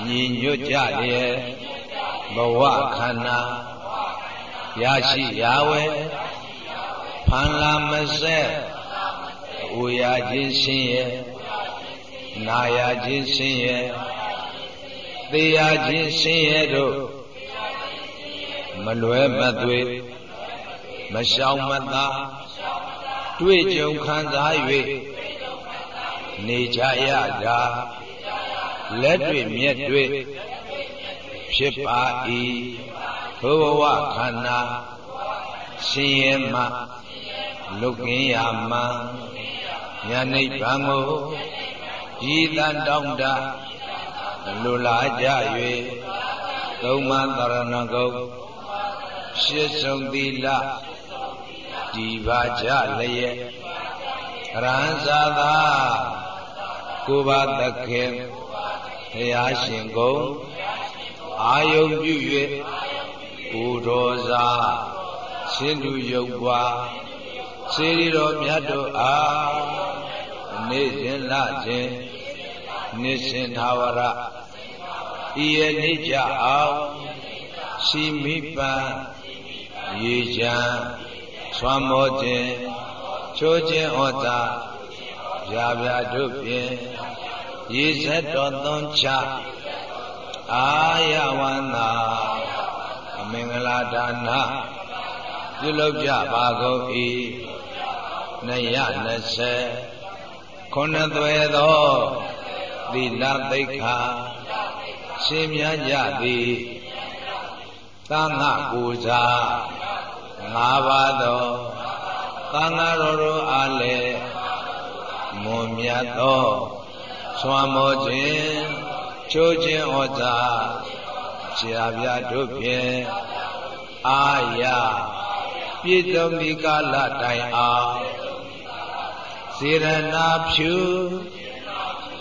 A: ညီညွတ်ကြလျက်ဘဝခန္ဓာရရှိရာဝဲဖန်လာမဆက်အိုရာခြင်းရှင်ရဲ့နာယာခြင်းရှင်ရဲ့ သေရာခြင်းရှင်ရဲ့တို့မလွဲမသွေမရှောင်မသာတွေ့ကြုံခံစား၍နေကြရတာလက်တွေ့မြက်တွေ့ဖြစ်ပါ၏ဘဝဝခန္ဓာရှင်ရဲ့မှလုတ်ကင်းရမှညာနိဗ္ဗာန်ကိုဤတန်တောင်းတ လူလာကြ၍သုံးမသရဏဂုတ်ရှစ်ဆုံးသီလဒီပါကြလျက်ရဟန်းသာသာကိုပါသခင်ဘုရားရှင်ကုံအာယုံပြု၍ပူတော်စာရှင်သူယုတ်ပွားစေရီတော်မြတ်တို့အားနေ့စဉ်လစဉ် နေ့စဉ်သာဝရဤရနေ့ကြအောင်ရှိမိပံရေချမ်းသွမ်းမောခြင်းချိုးခြင်းဩတာဗျာဗျာတို့ဖြင့်ရေဆက်တော်သွန်ချအာယဝန္တာအမင်္ဂလာဒါနပြုလုပ်ကြပါကုန်၏220ခုနှစ်သွဲသော သီလသိက္ခာရှင်မြတ်ကြသည်သံဃပူဇာ၅ပါးသောသံဃာတော်တို့အားလည်းမွန်မြတ်သောသွမ်းမောခြင်းချိုးခြင်းဩဇာဆရာပြတို့ဖြင့်အာရပြည့်စုံဒီကာလတိုင်အောင်စေရနာဖြူ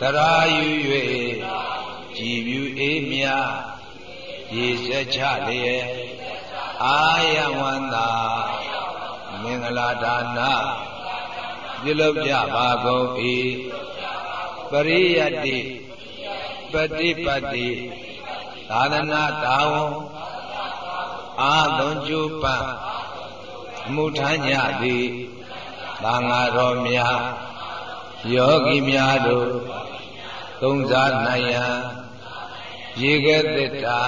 A: တရာယူ၍ကြည်ပြူအေးမြရေစက်ချလျက်အာယဝန္တာမင်္ဂလာဒါနပြုလုပ်ကြပါကုန်၏ပရိယတ္တိပฏิပတ်တိသာသနာတာဝန်အာသွန်ကျူပံမှုထမ်းကြသည်သံဃာတော်များ ယောဂီများတို့သုံးစားနိုင်ရန်ရေခဲသစ္တာ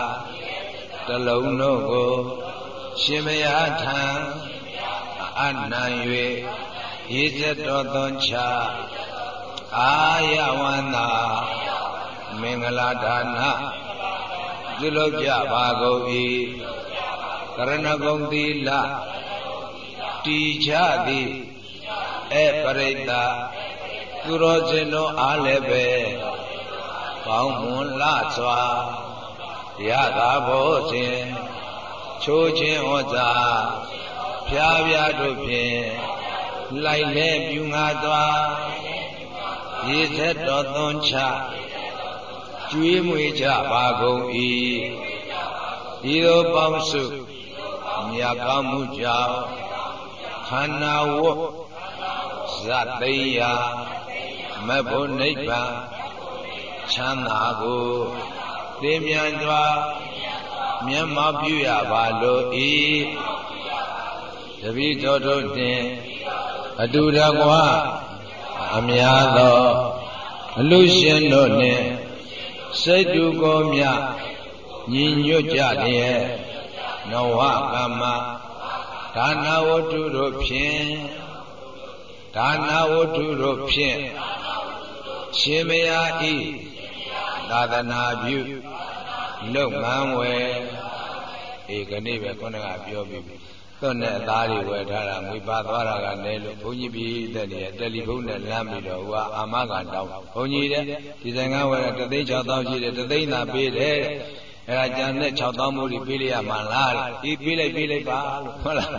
A: တလုံးတို့ကိုရှင်မယားထံအနံ၍ရေစက်တော်သွန်ချအာယဝန္တာမင်္ဂလာဒါနပြုလုပ်ကြပါကုန်၏ကရဏဂုံသီလတီချသည်အပရိတ္တ သူတော်စင်တို့အားလည်းပဲကောင်းမွန်လှစွာရတာဘောစဉ်ချိုးခြင်းဩဇာဖျားပြားတို့ဖြင့်လိုက်လဲပြူငါသွားရေဆက်တော်သွန်ချကျွေးမွေကြပါကုန်၏ဤသို့ပေါင်းစုမြတ်ကောင်းမှုကြောင့်ခန္ဓာဝတ်ဇတိယ မဘုနိဗ္ဗာန်ချမ်းသာကိုသိမြန်စွာမျက်မှောက်ပြုရပါလို၏တပိတော်တို့နှင့်အတူတကွာအများသောအလူရှင်တို့နှင့်စိတ်တူကိုမြညီညွတ်ကြလျက်နဝကမ္မဒါနဝတ္ထုတို့ဖြင့်ဒါနဝတ္ထုတို့ဖြင့် ရှင်မယားဤသာသနာပြုလုပ်ငန်းဝယ်ဧကနေ့ပဲခုနကပြောပြီးပြီသွတ်နဲ့အသားတွေဝယ်ထားတာငွေပါသွားတာကလည်းလို့ဘုန်းကြီးပြည်သက်နေတယ်တယ်လီဖုန်းနဲ့လမ်းပြီးတော့ဟိုကအာမခံတောင်းဘုန်းကြီးတဲ့ဒီဆိုင်ကဝယ်တသိန်း6000ရှိတယ်တသိန်းသာပေးတယ်အဲဒါကြံတဲ့6000မို့ဒီပေးလိုက်ရမှလားဒီပေးလိုက်ပေးလိုက်ပါလို့ဟုတ်လား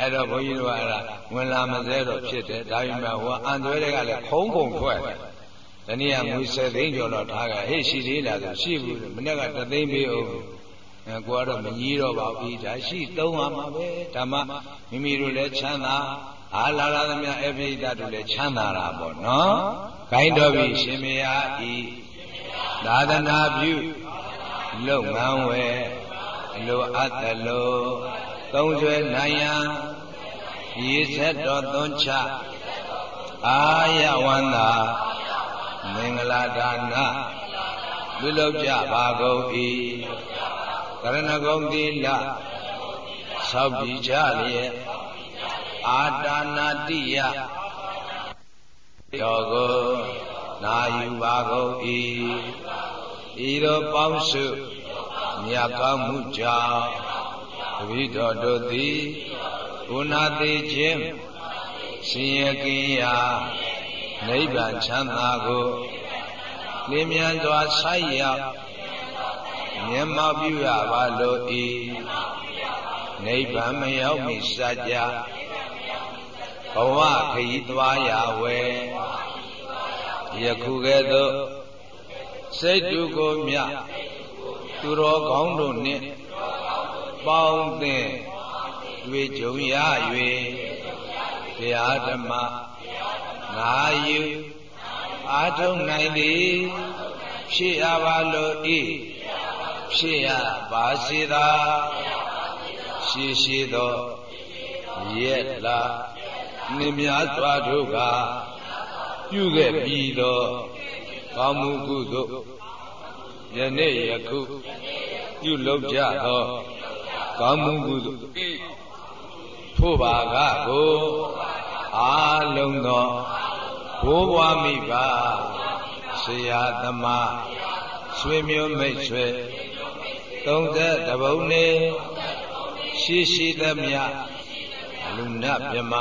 A: အဲ့တော့ဘုန်းကြီးတို့ကအဲ့ဒါဝင်လာမစဲတော့ဖြစ်တယ်ဒါပေမဲ့ဟိုအန်သွဲတွေကလည်းခုံးခုံထွက်တယ် တနည်းကငွေ7သိန်းကျော်တော့ထားကြဟေ့ရှိသေးလားဆိုရှိဘူးမနေ့က3သိန်းပေးအောင်အဲကိုကတော့မကြီးတော့ပါဘူးဒါရှိသုံးရမှာပဲဓမ္မမိမိတို့လည်းချမ်းသာအာလာလာသမျှအဖိဒတို့လည်းချမ်းသာတာပေါ့နော်ဂိုင်းတော်ပြီရှင်မယားဤသာသနာပြုလုပ်ငန်းဝယ်အလိုအပ်တယ်လို့သုံးဆွဲနိုင်ရန်ရေဆက်တော်သွန်ချအာယဝန္တာ မင်္ဂလာဒါနပြုလုပ်ကြပါကုန်၏ကရဏဂုံသီလသောက်ပြီးကြလျက်အာတာနာတိယတော်ကိုနာယူပါကုန်၏ဤသို့ပေါင်းစုမြတ်ကောင်းမှုကြောင့်တပိတော်တို့သည်ဘုနာသေးခြင်းရှင်ရကင်းရာ နိဗ္ဗာန်ချမ်းသာကိုလင်းမြန်စွာဆိုက်ရောက်မျက်မှောက်ပြုရပါလို၏နိဗ္ဗာန်မရောက်မီစကြဘဝခရီးသွားရဝဲယခုကဲ့သို့စိတ်တုကိုမြသူတော်ကောင်းတို့နှင့်ပေါင်းသင်တွေ့ကြုံရ၍တရားဓမ္မ ငါယူအာထုံနိုင်သည်ဖြစ်ရပါလို့ဤဖြစ်ရပါစေသာရှိရှိသောရက်လာနှများစွာတို့ကပြုခဲ့ပြီးသောကောင်းမှုကုသိုလ်ယနေ့ယခုပြုလုပ်ကြသောကောင်းမှုကုသိုလ်ထို့ပါကကိုအာလုံးသော ဘိုးဘွားမိဘဆရာသမားဆွေမျိုးမိတ်ဆွေသုံးသက်တပုံနေရှိရှိသမျှလူနတ်မြမ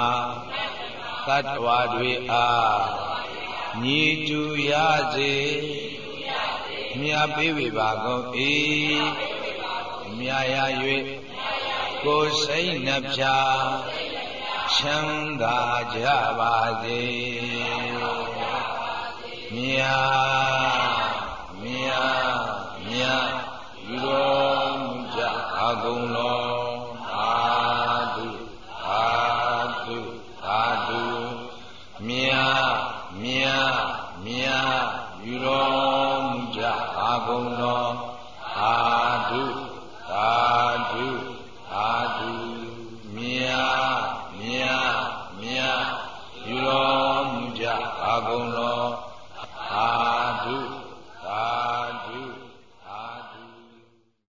A: သတ္တဝါတွေအားညီတူရစေမြတ်ပေးဝေပါကုန်၏မြာရ၍ကိုယ်စိတ်နှပြ ချမ်းသာကြပါစေမြာမြာမြာယူတော်မူကြအကုန်